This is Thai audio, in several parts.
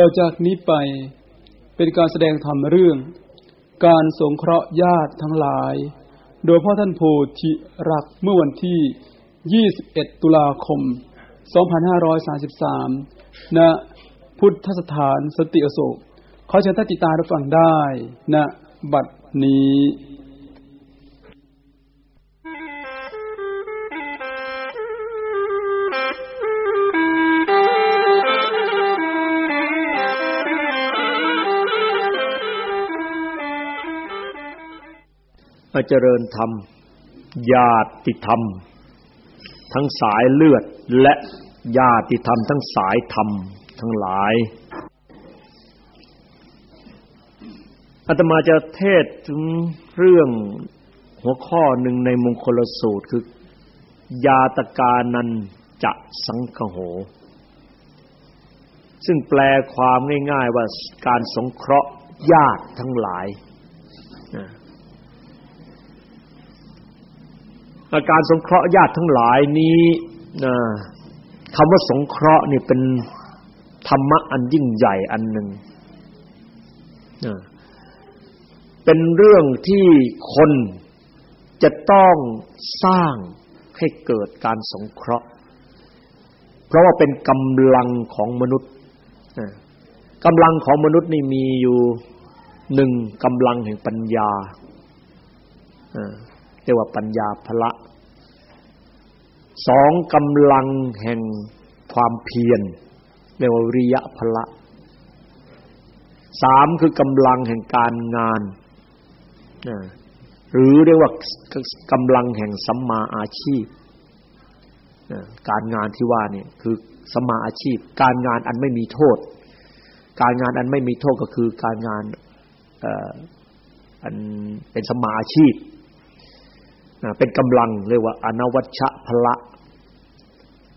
ต่อจากนี้ไปเป็นการแสดงธรรมเรื่อง การสงเคราะห์ญาติทั้งหลาย โดยพ่อท่านโพธิรักเมื่อวันที่ 21 ตุลาคม 2533 ณ พุทธสถานสติอโศกขอเชิญท่านติดตามรับฟังได้ณบัดนี้ เจริญธรรมญาติธรรม ทั้งสายเลือดและญาติธรรม ทั้งสายธรรม ทั้งหลายอาตมาจะเทศถึงเรื่องหัวข้อหนึ่งในมงคลสูตรคือ ยาตกานันจะสังคโห ซึ่งแปลความง่าย ๆ ว่าการสงเคราะห์ญาติทั้งหลาย อาการสงเคราะห์ญาติทั้งหลายนี้คำว่าสงเคราะห์นี่เป็นธรรมะอันยิ่งใหญ่อันหนึ่งเป็นเรื่องที่คนจะต้องสร้างให้เกิดการสงเคราะห์ เพราะว่าเป็นกำลังของมนุษย์กำลังของมนุษย์นี่มีอยู่หนึ่งกำลังแห่งปัญญา รียกว่าปัญญาพละสองกำลังแห่งความเพียรเรียกว่าวิริยะพละสามคือกำลังแห่งการงานหรือเรียกว่ากำลังแห่งสัมมาอาชีพการงานที่ว่านี่คือสัมมาอาชีพ การงานอันไม่มีโทษ การงานอันไม่มีโทษก็คือการงานอันเป็นสัมมาอาชีพ เป็นกำลังเรียกว่าอนวัชชะพละ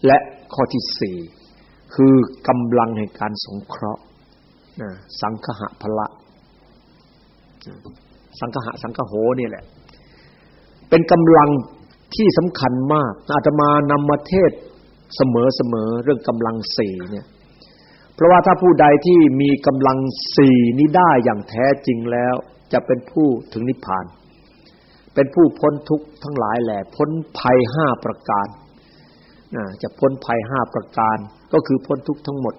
และข้อที่สี่คือกำลังแห่งการสงเคราะห์สังคหะพละ สังคหะสังคโหนี่แหละ เป็นกำลังที่สำคัญมากอาตมานำมาเทศเสมอๆเรื่องกำลังสี่เนี่ยเพราะว่าถ้าผู้ใดที่มีกำลังสี่นี้ได้อย่างแท้จริงแล้ว จะเป็นผู้ถึงนิพพาน เป็นผู้พ้นทุกข์ทั้งหลายแหละพ้นภัยห้าประการนะจะพ้นภัยห้าประการ ก็คือพ้นทุกข์ทั้งหมด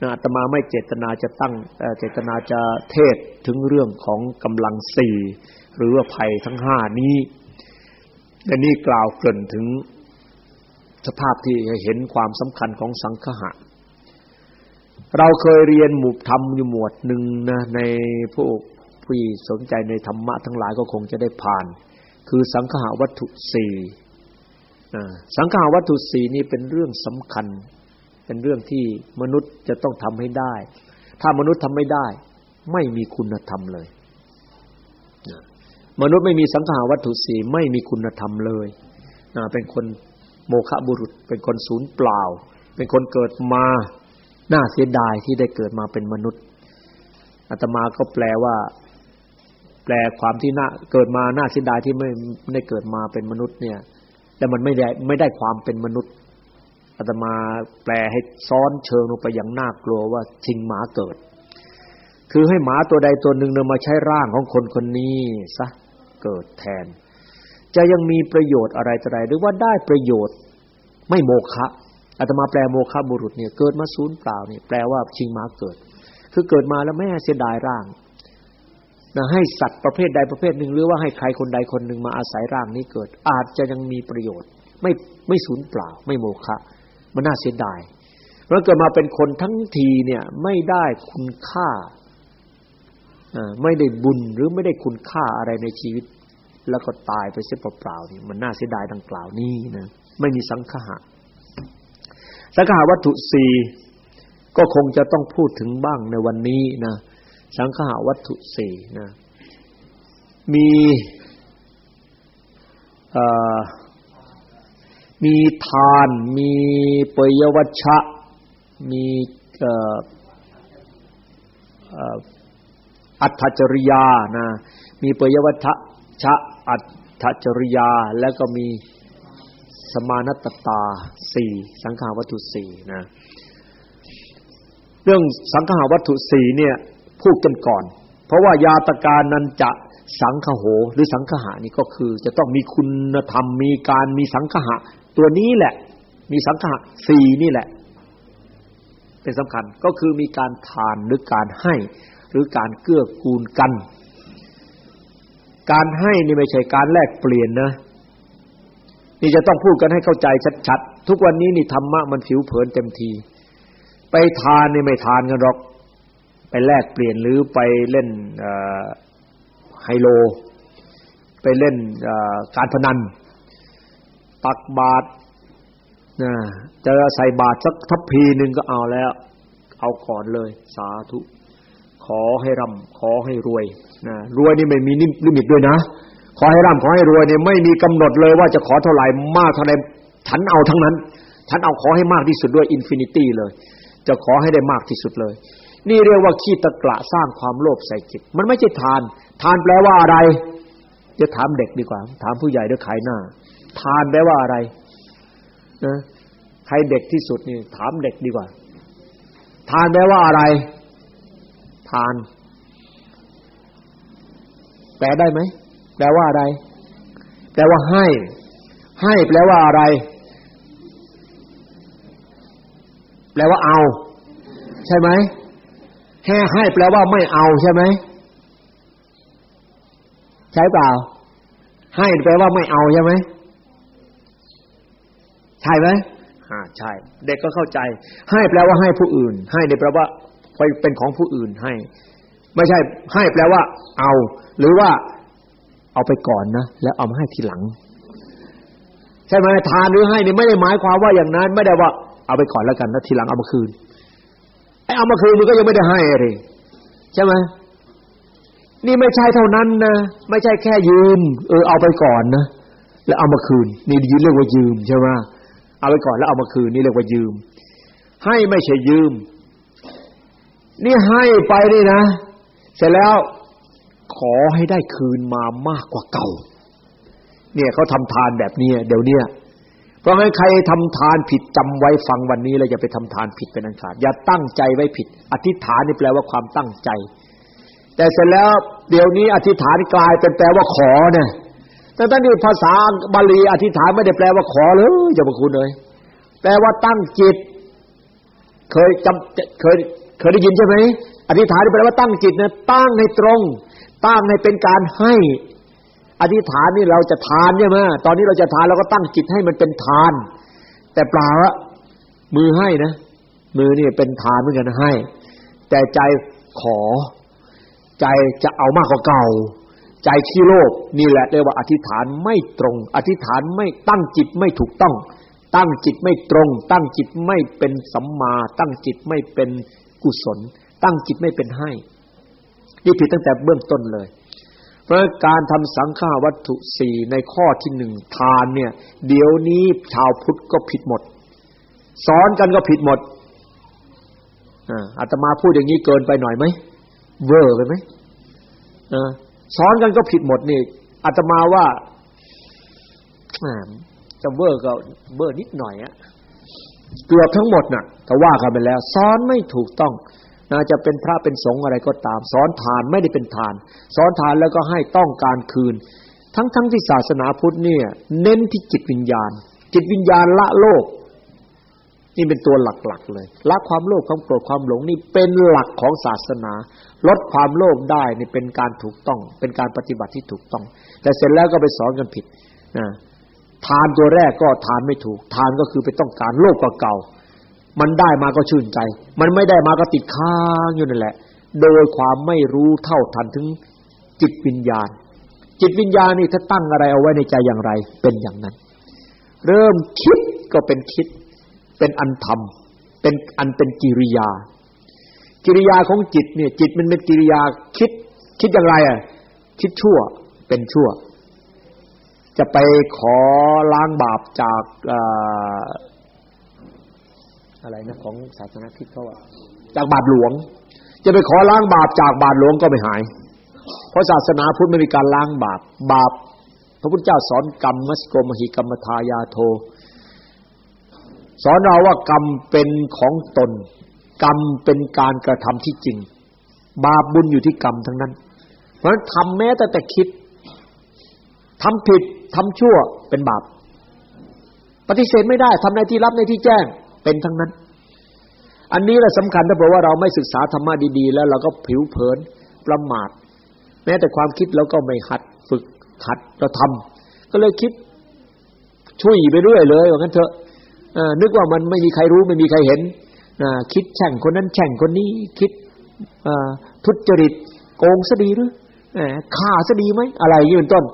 นะอาตมาไม่เจตนาจะตั้งเจตนาจะเทศถึงเรื่องของกำลังสี่หรือว่าภัยทั้งห้านี้และนี่กล่าวเกินถึงสภาพที่เห็นความสำคัญของสังฆะเราเคยเรียนหมู่ธรรมอยู่หมวดหนึ่งนะในผู้ผู้สนใจในธรรมะทั้งหลายก็คงจะได้ผ่าน คือสังขาวัตถุสี่สังขาวัตถุสี่นี่เป็นเรื่องสำคัญ เป็นเรื่องที่มนุษย์จะต้องทำให้ได้ ถ้ามนุษย์ทำไม่ได้ ไม่มีคุณธรรมเลย มนุษย์ไม่มีสังขาวัตถุสี่ไม่มีคุณธรรมเลยเป็นคนโมฆะบุรุษ เป็นคนศูนย์เปล่า เป็นคนเกิดมาน่าเสียดายที่ได้เกิดมาเป็นมนุษย์อาตมาก็แปลว่า แปลความที่น่าเกิดมาน่าเสียดายที่ไม่ได้เกิดมาเป็นมนุษย์เนี่ยแต่มันไม่ได้ไม่ได้ความเป็นมนุษย์อาตมาแปลให้ซ้อนเชิงลงไปอย่างน่ากลัวว่าชิงหมาเกิด คือให้หมาตัวใดตัวหนึ่งเนมาใช้ร่างของคนคนนี้ซะเกิดแทน จะยังมีประโยชน์อะไรต่ออะไรหรือว่าได้ประโยชน์ไม่โมฆะอาตมาแปลโมฆะบุรุษเนี่ยเกิดมาศูนย์เปล่าเนี่ยแปลว่าชิงหมาเกิด คือเกิดมาแล้วแม่เสียดายร่าง นะให้สัตว์ประเภทใดประเภทหนึ่ง หรือว่าให้ใครคนใดคนหนึ่งมาอาศัยร่างนี้เกิด อาจจะยังมีประโยชน์ ไม่ไม่สูญเปล่า ไม่โมฆะมันน่าเสียดายเพราะเกิดมาเป็นคนทั้งทีเนี่ยไม่ได้คุณค่าไม่ได้บุญหรือไม่ได้คุณค่าอะไรในชีวิต แล้วก็ตายไปเสียเปล่าๆนี่มันน่าเสียดายดังกล่าวนี้นะไม่มีสังฆะสังฆะวัตถุสี่ก็คงจะต้องพูดถึงบ้างในวันนี้นะ สังขาวัตถุสี่นะมีมีทาน มีปยวัชชะ มีอัตถจริยานะมีปยวัชชะอัตถจริยา แล้วก็มีสมานตตาสี่สังขาวัตถุสี่นะเรื่องสังขาวัตถุสี่เนี่ย พูดกันก่อน เพราะว่ายาตการนั้นจะสังคโหหรือสังคหานี่ก็คือ จะต้องมีคุณธรรมมีการมีสังคหะ ตัวนี้แหละ มีสังคหะสี่นี่แหละ เป็นสำคัญก็คือมีการทานหรือการให้ หรือการเกื้อกูลกัน การให้นี่ไม่ใช่การแลกเปลี่ยนนะนี่จะต้องพูดกันให้เข้าใจชัดๆทุกวันนี้นี่ธรรมะมันผิวเผินเต็มที ไปทานนี่ไม่ทานกันหรอก แลกเปลี่ยนหรือไปเล่นไฮโล ไปเล่นการพนัน ตักบาตรนะจะใส่บาตรสักทัพพีหนึ่งก็เอาแล้ว เอาก่อนเลย สาธุ ขอให้ร่ำขอให้รวยนะรวยนี่ไม่มีลิมิตด้วยนะ ขอให้ร่ำขอให้รวยเนี่ยไม่มีกำหนดเลยว่าจะขอเท่าไหร่มากเท่าไหร่ฉันเอาทั้งนั้น ฉันเอาขอให้มากที่สุดด้วย infinity เลย จะขอให้ได้มากที่สุดเลย นี่เรียกว่าขี้ตะกละสร้างความโลภใส่จิต มันไม่ใช่ทาน ทานแปลว่าอะไรจะถามเด็กดีกว่า ถามผู้ใหญ่ด้วยขายหน้า ทานแปลว่าอะไรนะใครเด็กที่สุดนี่ถามเด็กดีกว่า ทานแปลว่าอะไร ทาน แปลได้ไหมแปลว่าอะไร แปลว่าให้ ให้แปลว่าอะไร แปลว่าเอา ใช่ไหม แค่ให้แปลว่าไม่เอาใช่ไหมใช่เปล่า ให้แปลว่าไม่เอาใช่ไหมใช่ไหมอ่าใช่ เด็กก็เข้าใจ ให้แปลว่าให้ผู้อื่น ให้เนี่ยแปลว่าไปเป็นของผู้อื่นให้ ไม่ใช่ ให้แปลว่า เอา หรือว่า เอาไปก่อนนะแล้วเอามาให้ทีหลังใช่ไหมทานหรือให้นี่ไม่ได้หมายความว่าอย่างนั้น ไม่ได้ว่าเอาไปก่อนแล้วกันแล้วทีหลังเอามาคืน ไอ้เอามาคืนมันก็ยังไม่ได้ให้อะไรใช่ไหมนี่ไม่ใช่เท่านั้นนะไม่ใช่แค่ยืมเออเอาไปก่อนนะแล้วเอามาคืน นี่ยืมเรียกว่ายืมใช่ไหมเอาไปก่อนแล้วเอามาคืนนี่เรียกว่ายืม ให้ไม่ใช่ยืม นี่ให้ไปนี่นะ เสร็จแล้วขอให้ได้คืนมามากกว่าเก่า เนี่ยเขาทำทานแบบนี้เดี๋ยวเนี้ย ราะงั้นใครทำทานผิดจำไว้ฟังวันนี้แล้วอย่าไปทำทานผิดเป็นอันขาดอย่าตั้งใจไว้ผิด อธิษฐานนี่แปลว่าความตั้งใจ แต่เสร็จแล้วเดี๋ยวนี้อธิษฐานกลายเป็นแปลว่าขอเนี่ยแต่ตอนนี้ภาษาบาลีอธิษฐานไม่ได้แปลว่าขอเลยจะบอกคุณเลยแปลว่าตั้งจิต เคยจำเคยเคยได้ยินใช่ไหมอธิษฐานนี่แปลว่าตั้งจิตนะตั้งให้ตรง ตั้งให้เป็นการให้ อธิษฐานนี่เราจะทานใช่ไหมตอนนี้เราจะทานเราก็ตั้งจิตให้มันเป็นทาน แต่เปล่าอะมือให้นะ มือนี่เป็นทานเหมือนกันให้ แต่ใจขอ ใจจะเอามากกว่าเก่า ใจขี้โลภนี่แหละเรียกว่าอธิษฐานไม่ตรง อธิษฐานไม่ตั้งจิตไม่ถูกต้อง ตั้งจิตไม่ตรง ตั้งจิตไม่เป็นสัมมา ตั้งจิตไม่เป็นกุศล ตั้งจิตไม่เป็นให้ นี่ผิดตั้งแต่เบื้องต้นเลย เพราะการทำสังฆาวัตถุสี่ในข้อที่หนึ่งทานเนี่ย เดี๋ยวนี้ชาวพุทธก็ผิดหมด สอนกันก็ผิดหมดอาตมาพูดอย่างนี้เกินไปหน่อยไหมเวอร์ไปไหมสอนกันก็ผิดหมดนี่อาตมาว่าจะเวอร์ก็เวอร์นิดหน่อยอะเกือบทั้งหมดน่ะก็ว่ากันไปแล้วสอนไม่ถูกต้อง นะจะเป็นพระเป็นสงฆ์อะไรก็ตาม สอนทานไม่ได้เป็นทาน สอนทานแล้วก็ให้ต้องการคืน ทั้งทั้งที่ศาสนาพุทธเนี่ย เน้นที่จิตวิญญาณ จิตวิญญาณละโลภ นี่เป็นตัวหลักๆเลยละความโลภความโกรธความหลงนี่เป็นหลักของศาสนา ลดความโลภได้นี่เป็นการถูกต้อง เป็นการปฏิบัติที่ถูกต้อง แต่เสร็จแล้วก็ไปสอนกันผิดนะทานตัวแรกก็ทานไม่ถูก ทานก็คือไปต้องการโลภกว่าเก่า มันได้มาก็ชื่นใจ มันไม่ได้มาก็ติดค้างอยู่นั่นแหละ โดยความไม่รู้เท่าทันถึงจิตวิญญาณ จิตวิญญาณนี่ถ้าตั้งอะไรเอาไว้ในใจอย่างไร เป็นอย่างนั้น เริ่มคิดก็เป็นคิด เป็นอันทำเป็นอันเป็นกิริยา กิริยาของจิตเนี่ย จิตมันเป็นกิริยาคิด คิดอย่างไรอะ คิดชั่ว เป็นชั่ว จะไปขอล้างบาปจาก อะไรนะของศาสนาคริสต์เขาว่าจากบาทหลวง จะไปขอล้างบาปจากบาทหลวงก็ไม่หาย เพราะศาสนาพุทธไม่มีการล้างบาปบาป พระพุทธเจ้าสอนกรรมมัสโกมหิกรรมทายาโท สอนเราว่ากรรมเป็นของตน กรรมเป็นการกระทำที่จริง บาปบุญอยู่ที่กรรมทั้งนั้น เพราะฉะนั้นทำแม้แต่แต่คิดทำผิดทำชั่วเป็นบาป ปฏิเสธไม่ได้ทำในที่รับในที่แจ้ง เป็นทั้งนั้น อันนี้แหละสำคัญถ้าบอกว่าเราไม่ศึกษาธรรมะดีๆ แล้วเราก็ผิวเผินประมาท แม้แต่ความคิดเราก็ไม่หัดฝึกหัดเราทำก็เลยคิดช่วยไปเรื่อยเลยว่างั้นเถอะนึกว่ามันไม่มีใครรู้ไม่มีใครเห็นคิดแช่งคนนั้นแช่งคนนี้คิดทุจริตโกงซะดีหรือฆ่าซะดีไหมอะไรอย่างนี้เป็นต้น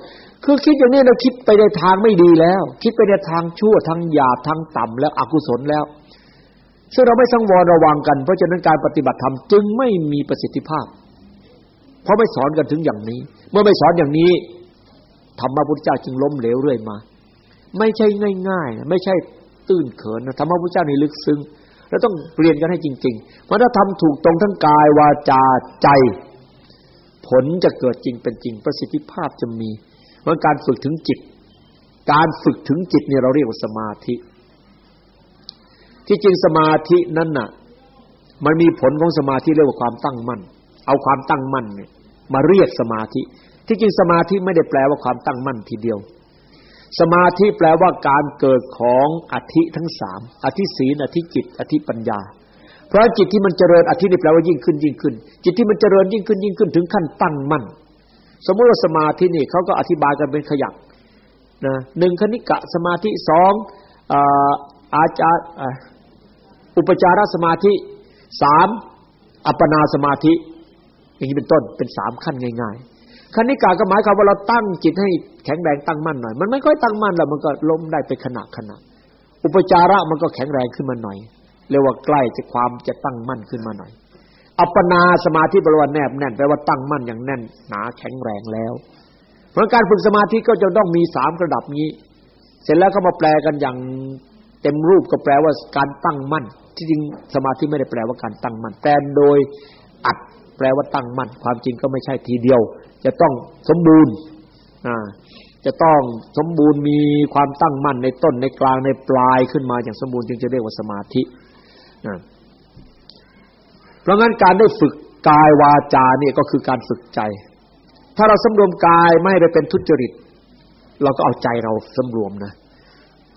คือคิดอย่างนี้เราคิดไปในทางไม่ดีแล้ว คิดไปในทางชั่วทางหยาบทางต่ำแล้วอกุศลแล้ว ซึ่งเราไม่สังวรระวังกัน เพราะฉะนั้นการปฏิบัติธรรมจึงไม่มีประสิทธิภาพ เพราะไม่สอนกันถึงอย่างนี้ เมื่อไม่สอนอย่างนี้ธรรมะพุทธเจ้าจึงล้มเหลวเรื่อยมา ไม่ใช่ง่ายๆ ไม่ใช่ตื้นเขินนะธรรมะพุทธเจ้านี่ลึกซึ้งเราต้องเรียนกันให้จริงๆเพราะถ้าทำถูกตรงทั้งกายวาจาใจ ผลจะเกิดจริงเป็นจริงประสิทธิภาพจะมีเพราะการฝึกถึงจิต การฝึกถึงจิตเนี่ยเราเรียกว่าสมาธิ ที่จริงสมาธินั้นน่ะ มันมีผลของสมาธิเรียกว่าความตั้งมั่น เอาความตั้งมั่นเนี่ยมาเรียกสมาธิ ที่จริงสมาธิไม่ได้แปลว่าความตั้งมั่นทีเดียว สมาธิแปลว่าการเกิดของอธิทั้งสามอธิศีลอธิจิต อธิปัญญา เพราะจิตที่มันเจริญอธินี่แปลว่ายิ่งขึ้นยิ่งขึ้น จิตที่มันเจริญยิ่งขึ้นยิ่งขึ้นถึงขั้นตั้งมั่น สมมติว่าสมาธินี่เขาก็อธิบายกันเป็นขยักนะหนึ่งคณิกะสมาธิสองอาจาร อุปจารสมาธิสามอัปปนาสมาธิ อย่างนี้เป็นต้นเป็นสามขั้นง่ายๆคณิกาก็หมายความว่าเราตั้งจิตให้แข็งแรงตั้งมั่นหน่อย มันไม่ค่อยตั้งมั่นแล้วมันก็ล้มได้ไปขณะขณะอุปจาระมันก็แข็งแรงขึ้นมาหน่อยเรียกว่าใกล้จะความจะตั้งมั่นขึ้นมาหน่อย อัปปนาสมาธิบริวารแนบแน่นแปลว่าตั้งมั่นอย่างแน่นหนาแข็งแรงแล้ว เพราะการฝึกสมาธิก็จะต้องมีสามระดับนี้ เสร็จแล้วก็มาแปลกันอย่าง เต็มรูปก็แปลว่าการตั้งมั่น ที่จริงสมาธิไม่ได้แปลว่าการตั้งมั่นแต่โดยอัดแปลว่าตั้งมั่น ความจริงก็ไม่ใช่ทีเดียว จะต้องสมบูรณ์จะต้องสมบูรณ์มีความตั้งมั่นในต้นในกลางในปลายขึ้นมาอย่างสมบูรณ์จึงจะเรียกว่าสมาธิเพราะงั้นการได้ฝึกกายวาจาเนี่ยก็คือการฝึกใจ ถ้าเราสำรวมกายไม่ให้ไปเป็นทุจริต เราก็เอาใจเราสำรวมนะ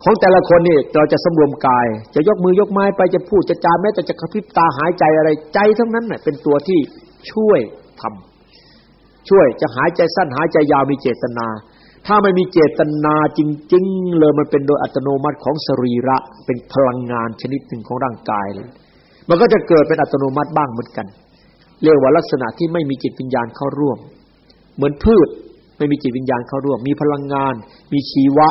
ของแต่ละคนนี่เราจะสำรวมกาย จะยกมือยกไม้ไปจะพูดจะจาแม้แต่จะกระพริบตาหายใจอะไรใจทั้งนั้นเน่ยเป็นตัวที่ช่วยทำช่วยจะหายใจสั้นหายใจยาวมีเจตนา ถ้าไม่มีเจตนาจริง ๆ เลยมันเป็นโดยอัตโนมัติของสรีระ เป็นพลังงานชนิดหนึ่งของร่างกายเลยมันก็จะเกิดเป็นอัตโนมัติบ้างเหมือนกัน เรียกว่าลักษณะที่ไม่มีจิตวิญญาณเข้าร่วม เหมือนพืชไม่มีจิตวิญญาณเข้าร่วม มีพลังงาน มีชีวะ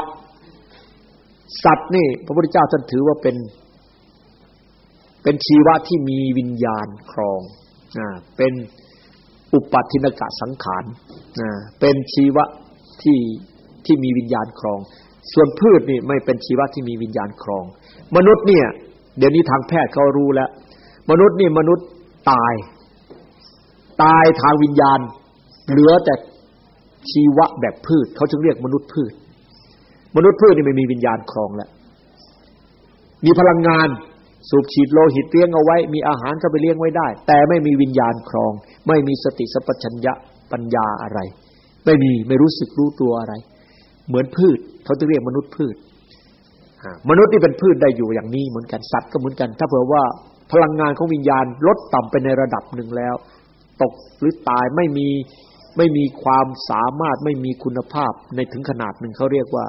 สัตว์นี่พระพุทธเจ้าท่านถือว่าเป็น เป็นชีวะที่มีวิญญาณครองอ่าเป็นอุปัตินกะสังขารนะเป็นชีวะที่ที่มีวิญญาณครอง ส่วนพืชนี่ไม่เป็นชีวะที่มีวิญญาณครอง มนุษย์เนี่ย เดี๋ยวนี้ทางแพทย์เขารู้แล้ว มนุษย์นี่มนุษย์ตาย ตายทางวิญญาณ เหลือแต่ชีวะแบบพืชเขาจึงเรียกมนุษย์พืช มนุษย์พืชนี่ไม่มีวิญญาณครองแล้วมีพลังงานสูบฉีดโลหิตเลี้ยงเอาไว้ มีอาหารเข้าไปเลี้ยงไว้ได้ แต่ไม่มีวิญญาณครอง ไม่มีสติสัพพัญญะปัญญาอะไร ไม่มีไม่รู้สึกรู้ตัวอะไร เหมือนพืชเขาจะเรียกมนุษย์พืชมนุษย์ที่เป็นพืชได้อยู่อย่างนี้เหมือนกันสัตว์ก็เหมือนกัน ถ้าเผื่อว่าพลังงานของวิญญาณลดต่ำไปในระดับหนึ่งแล้ว ตกหรือตายไม่มีไม่มีความสามารถไม่มีคุณภาพในถึงขนาดหนึ่งเขาเรียกว่า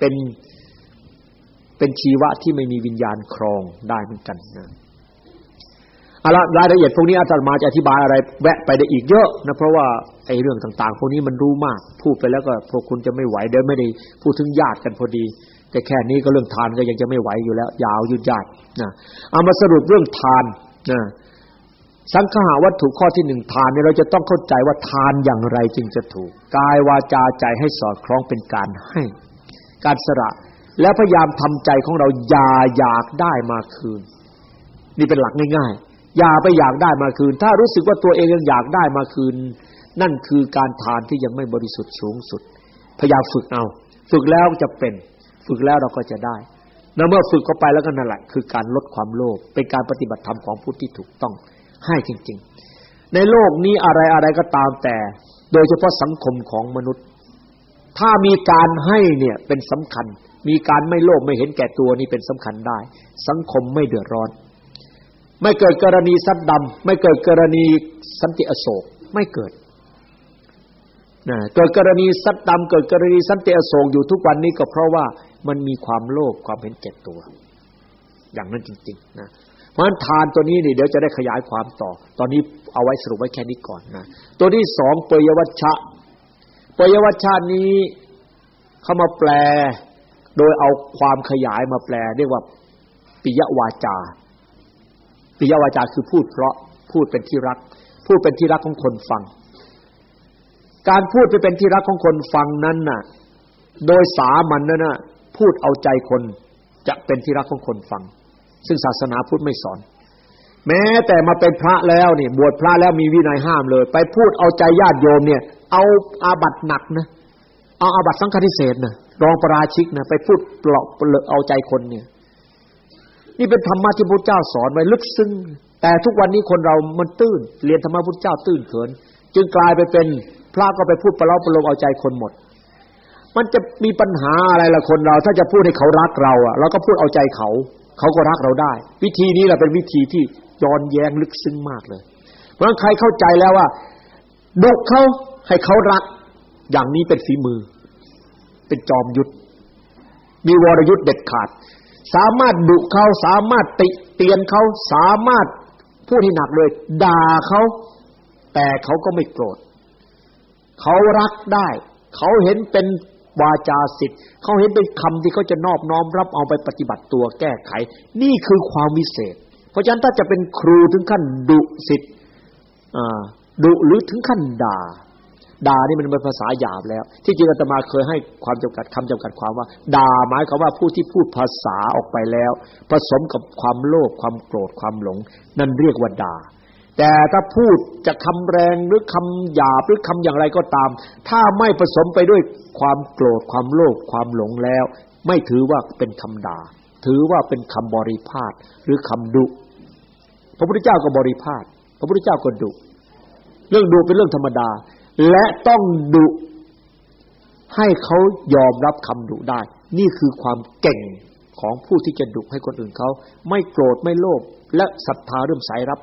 เป็นเป็นชีวะที่ไม่มีวิญญาณครองได้เหมือนกันนะเอาละรายละเอียดพวกนี้อาจารย์มาจะอธิบายอะไร แวะไปได้อีกเยอะนะเพราะว่าไอ้เรื่องต่างๆพวกนี้มันรู้มาก พูดไปแล้วก็พวกคุณจะไม่ไหวเดี๋ยวไม่ได้พูดถึงญาติกันพอดี แต่แค่นี้ก็เรื่องทานก็ยังจะไม่ไหวอยู่แล้ว ยาวยุดยาดนะเอามาสรุปเรื่องทานนะสังขาวัตถุข้อที่หนึ่งทานเนี่ยเราจะต้องเข้าใจว่าทานอย่างไรจึงจะถูก กายวาจาใจให้สอดคล้องเป็นการให้ การสละแล้พยายามทำใจของเราอย่าอยากได้มาคืน นี่เป็นหลักง่ายๆ อย่าไปอยากได้มาคืน ถ้ารู้สึกว่าตัวเองยังอยากได้มาคืน นั่นคือการทานที่ยังไม่บริสุทธิ์สูงสุด พยายามฝึกเอา ฝึกแล้วจะเป็น ฝึกแล้วเราก็จะได้แล้วเมื่อฝึกเข้าไปแล้วก็นั่นแหละคือการลดความโลภเป็นการปฏิบัติธรรมของผู้ที่ถูกต้องให้จริง ๆ ในโลกนี้อะไรอะไรก็ตามแต่ โดยเฉพาะสังคมของมนุษย์ ถ้ามีการให้เนี่ยเป็นสำคัญ มีการไม่โลภไม่เห็นแก่ตัวนี่เป็นสำคัญได้ สังคมไม่เดือดร้อน ไม่เกิดกรณีซัดดำไม่เกิดกรณีสันติอโศกไม่เกิดนะเกิดกรณีซัดดำเกิดกรณีสันติอโศกอยู่ทุกวันนี้ก็เพราะว่ามันมีความโลภความเห็นแก่ตัว อย่างนั้นจริงๆนะเพราะฉะนั้นทานตัวนี้นี่เดี๋ยวจะได้ขยายความต่อ ตอนนี้เอาไว้สรุปไว้แค่นี้ก่อนนะตัวที่สองเปยวัชชะ เปยวัชชะนี้เข้ามาแปล โดยเอาความขยายมาแปลเรียกว่าปิยวาจา ปิยวาจาคือพูดเพราะพูดเป็นที่รัก พูดเป็นที่รักของคนฟัง การพูดไปเป็นที่รักของคนฟังนั้นน่ะ โดยสามันนั่นน่ะพูดเอาใจคนจะเป็นที่รักของคนฟัง ซึ่งศาสนาพุทธไม่สอน แม้แต่มาเป็นพระแล้วนี่บวชพระแล้วมีวินัยห้ามเลย ไปพูดเอาใจญาติโยมเนี่ย เอาอาบัตหนักนะเอาอาบัตสังฆทิเศษนะรองประราชิกนะไปพูดเปลาะเลือเอาใจคนเนี่ย นี่เป็นธรรมะที่พระเจ้าสอนไว้ลึกซึ้งแต่ทุกวันนี้คนเรามันตื้น เรียนธรรมะพุทธเจ้าตื้นเขิน จึงกลายไปเป็นพระก็ไปพูดประเล่าประโลมเอาใจคนหมด มันจะมีปัญหาอะไรล่ะคนเรา ถ้าจะพูดให้เขารักเราอะเราก็พูดเอาใจเขา เขาก็รักเราได้ วิธีนี้แหละเป็นวิธีที่ ย้อนแย้งลึกซึ้งมากเลย เพราะใครเข้าใจแล้วว่าดุเขาให้เขารัก อย่างนี้เป็นฝีมือ เป็นจอมยุทธมีวรยุทธเด็ดขาด สามารถดุเขาสามารถติเตียนเขาสามารถพูดให้หนักเลยด่าเขาแต่เขาก็ไม่โกรธเขารักได้ เขาเห็นเป็นวาจาสิทธิ์เขาเห็นเป็นคำที่เขาจะนอบน้อมรับเอาไปปฏิบัติตัวแก้ไข นี่คือความวิเศษ เพราะฉะนั้นถ้าจะเป็นครูถึงขั้นดุสิทธิ์ดุหรือถึงขั้นด่า ด่านี่มันเป็นภาษาหยาบแล้ว ที่จริงอาตมาเคยให้ความจำกัดคำจำกัดความว่า ด่าหมายความว่าผู้ที่พูดภาษาออกไปแล้ว ผสมกับความโลภความโกรธความหลง นั่นเรียกว่าด่า แต่ถ้าพูดจะคำแรงหรือคำหยาบหรือคำอย่างไรก็ตาม ถ้าไม่ผสมไปด้วยความโกรธความโลภความหลงแล้ว ไม่ถือว่าเป็นคำด่า ถือว่าเป็นคำบริพาทหรือคำดุ พระพุทธเจ้าก็บริพาทพระพุทธเจ้าก็ดุ เรื่องดุเป็นเรื่องธรรมดา และต้องดุให้เขายอมรับคำดุได้ นี่คือความเก่งของผู้ที่จะดุให้คนอื่นเขา ไม่โกรธไม่โลภและศรัทธาเริ่มสายรับ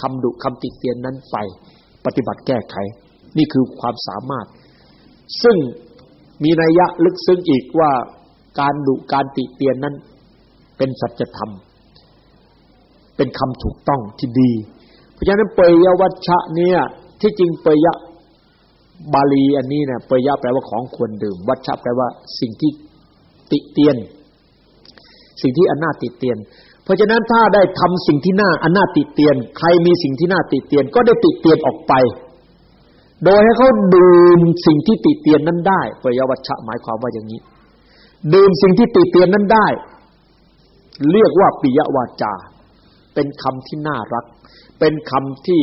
คำดุคำติเตียนนั้นไปปฏิบัติแก้ไข นี่คือความสามารถ ซึ่งมีนัยยะลึกซึ้งอีกว่าการดุการติเตียนนั้น เป็นสัจธรรม เป็นคำถูกต้องที่ดี เพราะฉะนั้นเปยวัชชะเนี่ย ที่จริงเปยะบาลีอันนี้เนี่ยเปยะแปลว่าของควรดื่ม วัชชะแปลว่าสิ่งที่ติเตียน สิ่งที่อันน่าติเตียน เพราะฉะนั้นถ้าได้ทำสิ่งที่น่าอนาติเตียน ใครมีสิ่งที่น่าติเตียน ก็ได้ติเตียนออกไป โดยให้เขาดื่มสิ่งที่ติเตียนนั้นได้เปยวัชชะหมายความว่าอย่างนี้ ดื่มสิ่งที่ติเตียนนั้นได้ เรียกว่าปิยวาจา เป็นคำที่น่ารัก เป็นคำที่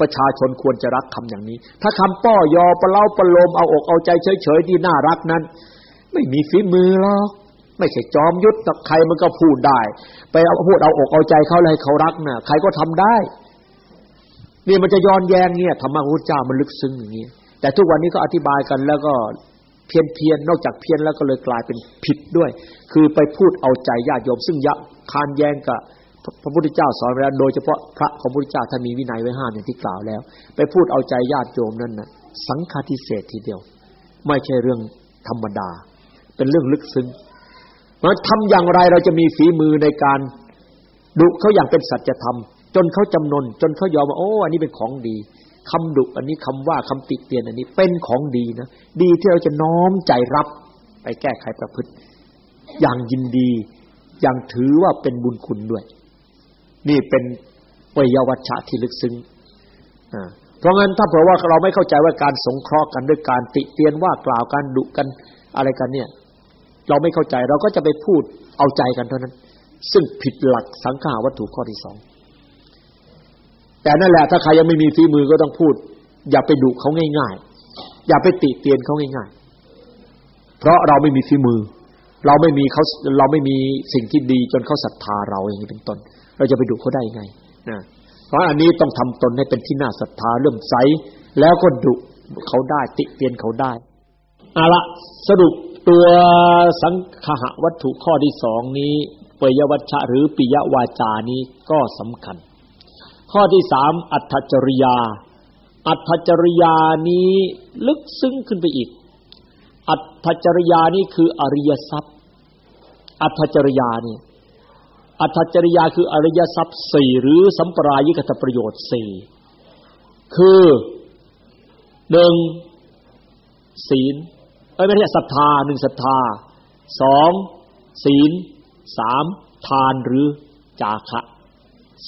ประชาชนควรจะรักคำอย่างนี้ ถ้าคำป้อยอปะเล่าประโลมเอาอกเอาใจเฉยๆที่น่ารักนั้น ไม่มีฝีมือหรอกไม่ใช่จอมยุทธใครมันก็พูดได้ ไปเอาพูดเอาอกเอาใจเขาเลยเขารักนะ่ะ ใครก็ทำได้ นี่มันจะย้อนแย้งเนี่ยธรรมะพุทธเจ้ามันลึกซึ้งอย่างนี้แต่ทุกวันนี้ก็อธิบายกันแล้วก็ เพี้ยนเพียนนอกจากเพี้ยนแล้วก็เลยกลายเป็นผิดด้วย คือไปพูดเอาใจญาติโยม ซึ่งยะคานแย้งกับพระพุทธเจ้าสอนไว้แล้วโดยเฉพาะพระของพระพุทธเจ้าท่านมีวินัยไว้ห้ามอย่างที่กล่าวแล้ว ไปพูดเอาใจญาติโยมนั่นน่ะสังฆาทิเศษทีเดียว ไม่ใช่เรื่องธรรมดา เป็นเรื่องลึกซึ้งมันทำอย่างไรเราจะมีฝีมือในการดุเขาอย่างเป็นสัจธรรม จนเขาจำนนจนเขายอมว่าโอ้อันนี้เป็นของดี คำดุอันนี้คำว่าคำติเตียนอันนี้เป็นของดีนะ ดีที่เราจะน้อมใจรับไปแก้ไขประพฤติ อย่างยินดี อย่างถือว่าเป็นบุญคุณด้วย นี่เป็นปยวัชชะที่ลึกซึ้งเพราะงั้นถ้าเผื่อว่าเราไม่เข้าใจว่าการสงเคราะห์กันด้วยการติเตียนว่ากล่าวการดุกันอะไรกันเนี่ย เราไม่เข้าใจเราก็จะไปพูดเอาใจกันเท่านั้น ซึ่งผิดหลักสังขาวัตถุข้อที่สอง แต่นั่นแหละถ้าใครยังไม่มีฝีมือก็ต้องพูด อย่าไปดุเขาง่าย ๆ อย่าไปติเตียนเขาง่าย ๆ เพราะเราไม่มีฝีมือ เราไม่มีเขาเราไม่มีสิ่งที่ดีจนเขาศรัทธาเราอย่างนี้เป็นต้น เราจะไปดุเขาได้ไงนะเพราะอันนี้ต้องทำตนให้เป็นที่น่าศรัทธาเริ่มใสแล้วก็ดุเขาได้ติเตียนเขาได้เอาละสรุปตัวสังคหวัตถุข้อที่สองนี้เปยวัชชะหรือปิยวาจานี้ก็สำคัญ ข้อที่สามอัตจริยา อัตจริยานี้ลึกซึ้งขึ้นไปอีก อัตจริยานี้คืออริยทรัพย์ อัตจริยานี่อัตจริยาคืออริยทรัพย์สี่หรือสัมปรายิกตประโยชน์สี่คือหนึ่งศีลเอ้ยไม่ใช่ศรัทธาหนึ่งศรัทธาสองศีลสามทานหรือจาคะ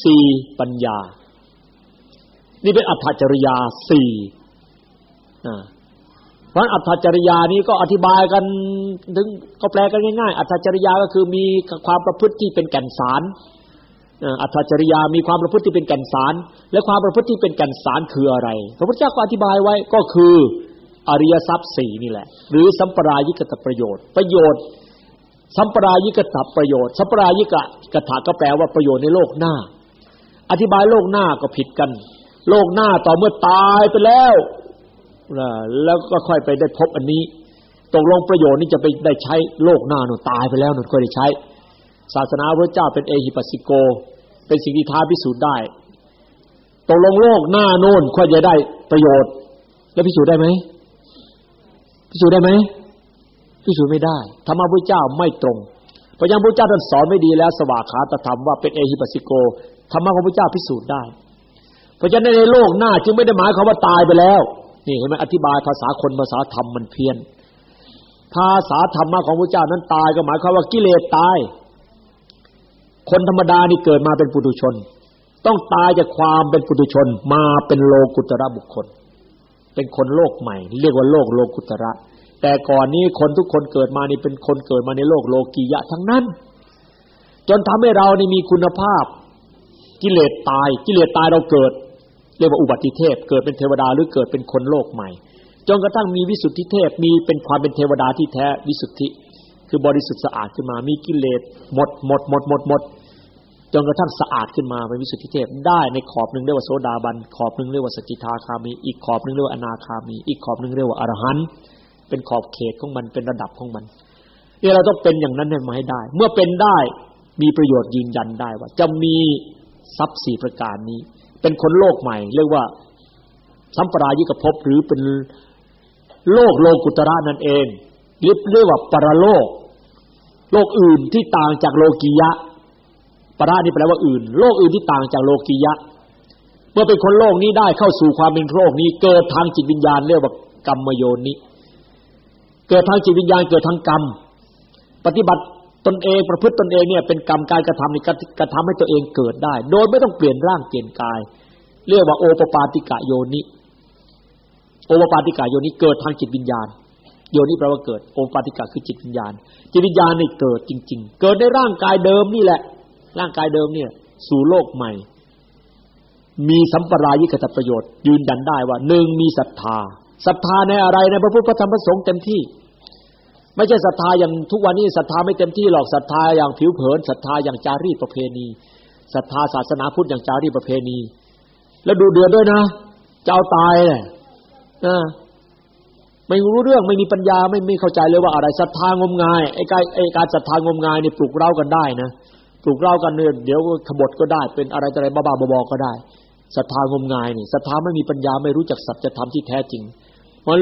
สี่ปัญญา นี่เป็นอัตถจริยาสี่เพราะอัตถจริยานี้ก็อธิบายกันถึงก็แปลกันง่ายๆ อัตถจริยาก็คือมีความประพฤติที่เป็นแก่นสารอัตถจริยามีความประพฤติที่เป็นแก่นสาร และความประพฤติที่เป็นแก่นสารคืออะไร พระพุทธเจ้าก็อธิบายไว้ก็คืออริยทรัพย์สี่นี่แหละ หรือสัมปรายิกตประโยชน์ ประโยชน์ สัมปรายิกตประโยชน์ สัมปรายิกะกถาก็แปลว่าประโยชน์ในโลกหน้า อธิบายโลกหน้าก็ผิดกัน โลกหน้าต่อเมื่อตายไปแล้วแล้วก็ค่อยไปได้พบอันนี้ตกลงประโยชน์นี้จะไปได้ใช้โลกหน้าหนูตายไปแล้วหนูก็ได้ใช้ ศาสนาพระเจ้าเป็นเอหิปัสสิโก เป็นสิ่งที่ท้าพิสูจน์ได้ตกลงโลกหน้าโน่นค่อยจะได้ประโยชน์ แล้วพิสูจน์ได้ไหมพิสูจน์ได้ไหมพิสูจน์ไม่ได้ธรรมะพระเจ้าไม่ตรงพราะยังพระเจ้าท่านสอนไม่ดีแล้ว สวากขาตธรรมว่าเป็นเอหิปัสสิโก ธรรมะของพระเจ้าพิสูจน์ได้ เพราะฉะนั้นในโลกหน้าจึงไม่ได้หมายความว่าตายไปแล้ว นี่เห็นไหมอธิบายภาษาคนภาษาธรรมมันเพี้ยน ภาษาธรรมะของพระเจ้านั้นตายก็หมายความว่ากิเลสตาย คนธรรมดานี่เกิดมาเป็นปุถุชน ต้องตายจากความเป็นปุถุชนมาเป็นโลกุตระบุคคล เป็นคนโลกใหม่ เรียกว่าโลกโลกุตระ แต่ก่อนนี้คนทุกคนเกิดมานี่เป็นคนเกิดมาในโลกโลกียะทั้งนั้น จนทำให้เรานี่มีคุณภาพ กิเลสตาย กิเลสตายเราเกิด เรียกว่าอุบัติเทพ เกิดเป็นเทวดาหรือเกิดเป็นคนโลกใหม่ จนกระทั่งมีวิสุทธิเทพ มีเป็นความเป็นเทวดาที่แท้วิสุทธิ คือบริสุทธิ์สะอาดขึ้นมา มีกิเลสหมดหมดหมดหมดหมดจนกระทั่งสะอาดขึ้นมาเป็นวิสุทธิเทพ ได้ในขอบหนึ่งเรียกว่าโสดาบัน ขอบหนึ่งเรียกว่าสกิทาคามี อีกขอบหนึ่งเรียกว่าอนาคามี อีกขอบหนึ่งเรียกว่าอรหันต์เป็นขอบเขตของมันเป็นระดับของมันนี่เราต้องเป็นอย่างนั้นให้มาให้ได้ เมื่อเป็นได้มีประโยชน์ยืนยันได้ว่า จะมี ทรัพย์สี่ประการนี้ เป็นคนโลกใหม่ เรียกว่า สัมปรายิกภพหรือเป็นโลกโลกุตระนั่นเองเรียกว่าปรโลก โลกอื่นที่ต่างจากโลกียะปรานี่แปลว่าอื่น โลกอื่นที่ต่างจากโลกียะ เมื่อเป็นคนโลกนี้ได้เข้าสู่ความเป็นโลกนี้ เกิดทางจิตวิญญาณเรียกว่ากรรมโยนิเกิดทางจิตวิญญาณเกิดทางกรรม ปฏิบัติ ตนเองประพฤติตนเองเนี่ยเป็นกรรมการกระทำนี่กระทำให้ตัวเองเกิดได้ โดยไม่ต้องเปลี่ยนร่างเปลี่ยนกาย เรียกว่าโอปปาติกะโยนิโอปปาติกะโยนิเกิดทางจิตวิญญาณ โยนิแปลว่าเกิดโอปปาติกะคือจิตวิญญาณ จิตวิญญาณนี่เกิดจริง ๆ เกิดในร่างกายเดิมนี่แหละ ร่างกายเดิมเนี่ยสู่โลกใหม่ มีสัมปรายิกตประโยชน์ ยืนยันได้ว่าหนึ่งมีศรัทธาศรัทธาในอะไรในพระพุทธธรรมพระสงฆ์เต็มที่ ไม่ใช่ศรัทธาอย่างทุกวันนี้ศรัทธาไม่เต็มที่หรอกศรัทธาอย่างผิวเผินศรัทธาอย่างจารีตประเพณีศรัทธาศาสนาพุทธอย่างจารีตประเพณี แล้วดูเดือดด้วยนะจะเอาตายเลยนะไม่รู้เรื่องไม่มีปัญญาไม่ไม่เข้าใจเลยว่าอะไรศรัทธางมงายไอ้การไอ้การศรัทธางมงายนี่ปลุกเร้ากันได้นะปลุกเล่ากันเนี่ยเดี๋ยวขบฏก็ได้ เป็นอะไรอะไรบ้าๆบอๆก็ได้ศรัทธางมงายนี่ศรัทธาไม่มีปัญญาไม่รู้จักสัจธรรมที่แท้จริง เพราะ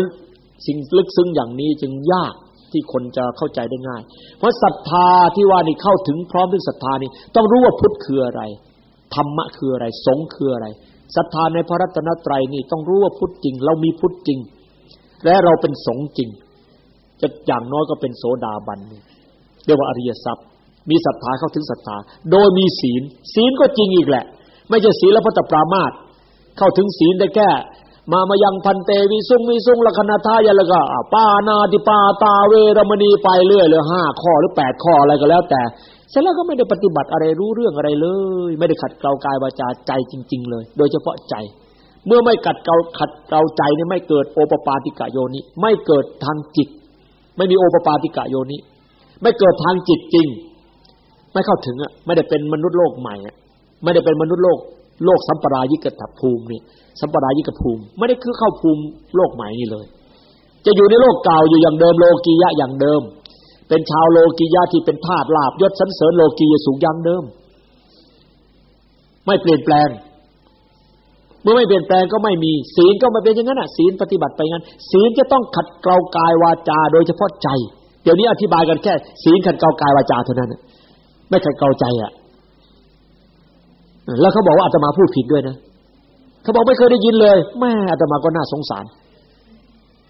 สิ่งลึกซึ้งอย่างนี้จึงยาก ที่คนจะเข้าใจได้ง่าย เพราะศรัทธาที่ว่านี่เข้าถึงพร้อมด้วยศรัทธานี่ต้องรู้ว่าพุทธคืออะไรธรรมะคืออะไร สงฆ์คืออะไรศรัทธาในพระรัตนตรัยนี่ต้องรู้ว่าพุทธจริง เรามีพุทธจริง และเราเป็นสงฆ์จริง จะอย่างน้อยก็เป็นโสดาบันเรียกว่าอริยทรัพย์ มีศรัทธาเข้าถึงศรัทธา โดยมีศีล ศีลก็จริงอีกแหละ ไม่ใช่ศีลแล้วพระตปรามาตเข้าถึงศีลได้แค่ มามายังพันเตวิสุงวิสุงลัคนาทายล้วก็ปานาติปาตาเวรมณีไปเรื่อยเลยห้าข้อหรือแปดข้ออะไรก็แล้ว แต่เสร็จแล้วก็ไม่ได้ปฏิบัติอะไรรู้เรื่องอะไรเลย ไม่ได้ขัดเกลากายวาจาใจจริง ๆ เลย โดยเฉพาะใจ เมื่อไม่กัดเกลาขัดเกลาใจนี่ไม่เกิดโอปปาติกะโยนิไม่เกิดทางจิต ไม่มีโอปปาติกะโยนิไม่เกิดทางจิตจริง ไม่เข้าถึงอะไม่ได้เป็นมนุษย์โลกใหม่อะไม่ได้เป็นมนุษย์โลก โลกสัมปรายิกตภูมินี่สัมปรายิกภูมิ ไม่ได้คือเข้าภูมิโลกใหม่นี่เลย จะอยู่ในโลกเก่าอยู่อย่างเดิมโลกียะอย่างเดิม เป็นชาวโลกียะที่เป็นทาสลาบยศสันเสริญโลกียะสูงอย่างเดิม ไม่เปลี่ยนแปลง เมื่อไม่เปลี่ยนแปลงก็ไม่มี ศีลก็ไม่เป็นอย่างนั้นอะศีลปฏิบัติไปงั้น ศีลจะต้องขัดเกลากายวาจา โดยเฉพาะใจ เดี๋ยวนี้อธิบายกันแค่ ศีลขัดเกลากายวาจาเท่านั้นไม่ขัดเกลาใจอะ แล้วเขาบอกว่าอาตมาพูดผิดด้วยนะเขาบอกไม่เคยได้ยินเลยแม่อาตมาก็น่าสงสาร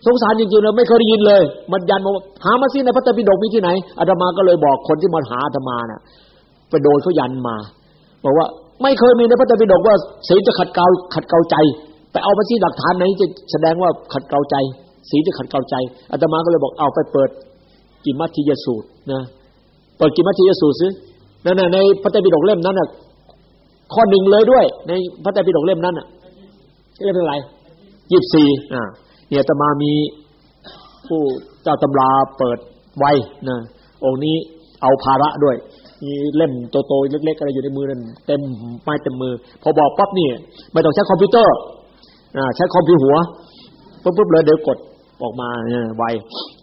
สงสารจริงๆเลยไม่เคยได้ยินเลย มันยันมาหามาสิในพระไตรปิฎกมีที่ไหนอาตมาก็เลยบอกคนที่มาหาอาตมาน่ะไปโดนเขายันมา บอกว่า ไม่เคยมีในพระไตรปิฎกว่าศีลจะขัดเกลาขัดเกลาใจไปเอามาที่หลักฐานไหนจะแสดงว่าขัดเกลาใจศีลจะขัดเกลาใจอาตมาก็เลยบอกเอาไปเปิดกิมัติยสูตรนะเปิดกิมัติยสูตรซินั่นในพระไตรปิฎกเล่มนั้นน่ะ ข้อหนึ่งเลยด้วย ในพระไตรปิฎกเล่มนั้นอะเล่มอะไรยี่สิบสี่อ่าเนี่ยตมามีผู้เจ้าตำราเปิดไว้นะองค์นี้เอาภาระด้วย มีเล่มโตๆเล็กๆอะไรอยู่ในมือนั่นเต็มไม้เต็มมือ พอบอกปั๊บนี่ไม่ต้องใช้คอมพิวเตอร์อ่าใช้คอมพิวหัวปุ๊บปุ๊บเลยเดี๋ยวกดออกมาเนี่ยไว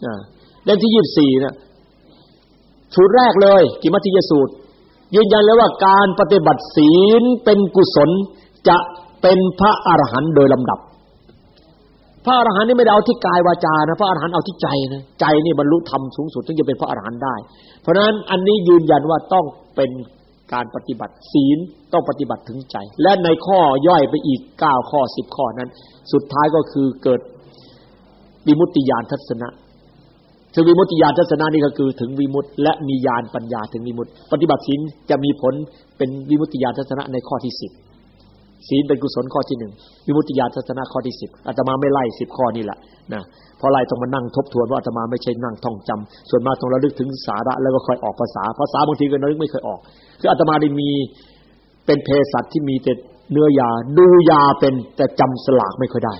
อ่าเล่มที่ยี่สิบสี่นี่ยสูตรแรกเลยกิมัติยสูตร ยืนยันเลยว่าการปฏิบัติศีลเป็นกุศลจะเป็นพระอรหันต์โดยลำดับ พระอรหันต์นี่ไม่ได้เอาที่กายวาจานะพระอรหันต์เอาที่ใจนะใจนี่บรรลุธรรมสูงสุดถึงจะเป็นพระอรหันต์ได้ เพราะฉะนั้นอันนี้ยืนยันว่าต้องเป็นการปฏิบัติศีลต้องปฏิบัติถึงใจ และในข้อย่อยไปอีกเก้าข้อสิบข้อนั้น สุดท้ายก็คือเกิดวิมุตติญาณทัศนะ ถึงวิมุตติญาณทัศนะนี่ก็คือถึงวิมุตติและมีญาณปัญญาถึงวิมุตติปฏิบัติศีลจะมีผลเป็นวิมุตติญาณทัศนะในข้อที่สิบศีลเป็นกุศลข้อที่หนึ่งวิมุตติญาณทัศนะข้อที่สิบอาตมาไม่ไล่สิบข้อนี่แหละนะพอไล่ต้องมานั่งทบทวนว่าอาตมาไม่ใช่นั่งท่องจำส่วนมากต้องระลึกถึงสาระแล้วก็ค่อยออกภาษาภาษาบางทีก็ระลึกไม่เคยออก คืออาตมาได้มีเป็นเภสัชที่มีแต่เนื้อยาดูยาเป็นแต่จำสลากไม่ค่อยได้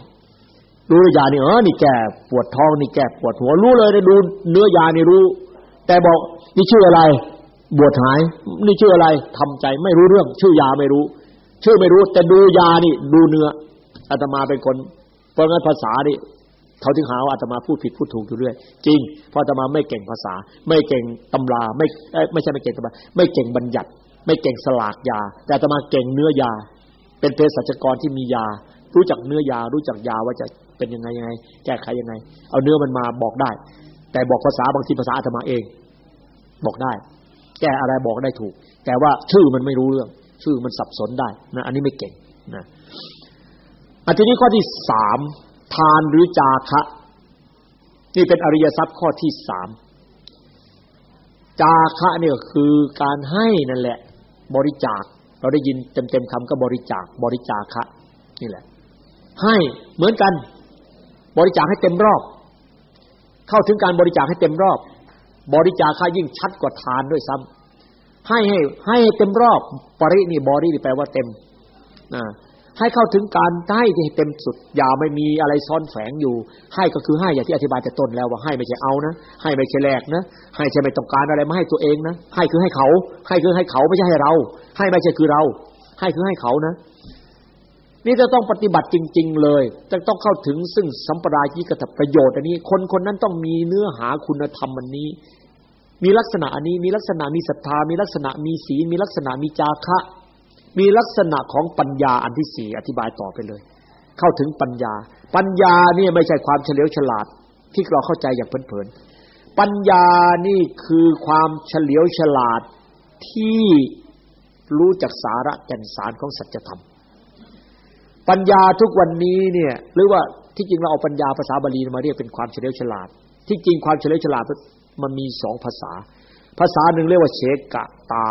รู้ยานี่เออนี่แก่ปวดท้องนี่แก่ปวดหัวรู้เลยได้ดูเนื้อยานี่รู้ แต่บอกนี่ชื่ออะไรบวดหาย นี่ชื่ออะไรทำใจไม่รู้เรื่อง ชื่อยาไม่รู้ ชื่อไม่รู้ แต่ดูยานี่ ดูเนื้ออาตมาเป็นคนเพราะงั้นภาษานี่เขาถึงหาว่าอาตมาพูดผิดพูดถูกอยู่เรื่อยจริงเพราะอาตมาไม่เก่งภาษา ไม่เก่งตำราไม่ไม่ใช่ไม่เก่งตำราไม่เก่งบัญญัติ ไม่เก่งสลากยา แต่อาตมาเก่งเนื้อยา เป็นเภสัชกรที่มียา รู้จักเนื้อยา รู้จักยาว่าจะ เป็นยังไงยังไง แก้ไขยังไง เอาเนื้อมันมาบอกได้ แต่บอกภาษาบางทีภาษาอาตมาเอง บอกได้ แก้อะไรบอกได้ถูก แต่ว่าชื่อมันไม่รู้เรื่อง ชื่อมันสับสนได้นะอันนี้ไม่เก่งนะอันทีนี้ข้อที่สามทานหรือจาคะนี่เป็นอริยทรัพย์ข้อที่สามจาคะเนี่ยคือการให้นั่นแหละ บริจาค เราได้ยินเต็มๆคำก็บริจาค บริจาคะนี่แหละ ให้เหมือนกัน บริจาคให้เต็มรอบ เข้าถึงการบริจาคให้เต็มรอบ บริจาคค่ายิ่งชัดกว่าทานด้วยซ้ำให้ให้ให้เต็มรอบ ปรินี่บรินี่แปลว่าเต็มนะให้เข้าถึงการให้ที่เต็มสุด อย่าไม่มีอะไรซ้อนแฝงอยู่ ให้ก็คือให้อย่างที่อธิบายแต่ต้นแล้วว่าให้ไม่ใช่เอานะ ให้ไม่ใช่แลกนะ ให้ใช่ไม่ต้องการอะไรมาให้ตัวเองนะ ให้คือให้เขา ให้คือให้เขาไม่ใช่ให้เรา ให้ไม่ใช่คือเรา ให้คือให้เขานะ นี่จะต้องปฏิบัติจริง ๆ เลย จะต้องเข้าถึงซึ่งสัมปรายิกตประโยชน์อันนี้ คนคนนั้นต้องมีเนื้อหาคุณธรรมอันนี้ มีลักษณะอันนี้ มีลักษณะมีศรัทธา มีลักษณะมีศีล มีลักษณะมีจาคะ มีลักษณะของปัญญาอันที่สี่อธิบายต่อไปเลย เข้าถึงปัญญา ปัญญานี่ไม่ใช่ความเฉลียวฉลาด ที่เราเข้าใจอย่างเพลินๆปัญญานี่คือความเฉลียวฉลาดที่รู้จักสาระแก่นสารของสัจธรรม ปัญญาทุกวันนี้เนี่ยหรือว่าที่จริงเราเอาปัญญาภาษาบาลีมาเรียกเป็นความเฉลียวฉลาด ที่จริงความเฉลียวฉลาดมันมีสองภาษา ภาษาหนึ่งเรียกว่าเชกะตา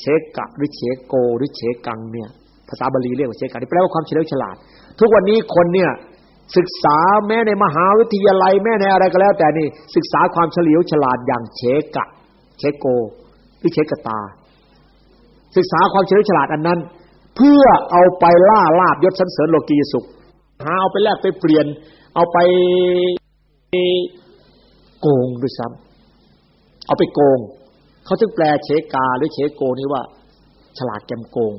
เชกะหรือเชโก หรือเชกังเนี่ยภาษาบาลีเรียกว่าเชกะนี่แปลว่าความเฉลียวฉลาด ทุกวันนี้คนเนี่ยศึกษาแม้ในมหาวิทยาลัยแม้ในอะไรก็แล้ว แต่นี่ศึกษาความเฉลียวฉลาดอย่างเชกะ เชโก หรือเชกตา ศึกษาความเฉลียวฉลาดอันนั้น เพื่อเอาไปล่าลาบยศสันเสริญโลกีสุข หาเอาไปแลกไปเปลี่ยน เอาไปโกงด้วยซ้เอาไปโกง เขาถึงแปลเชกาหรือเชโกนี่ว่า ฉลาดแกมโกง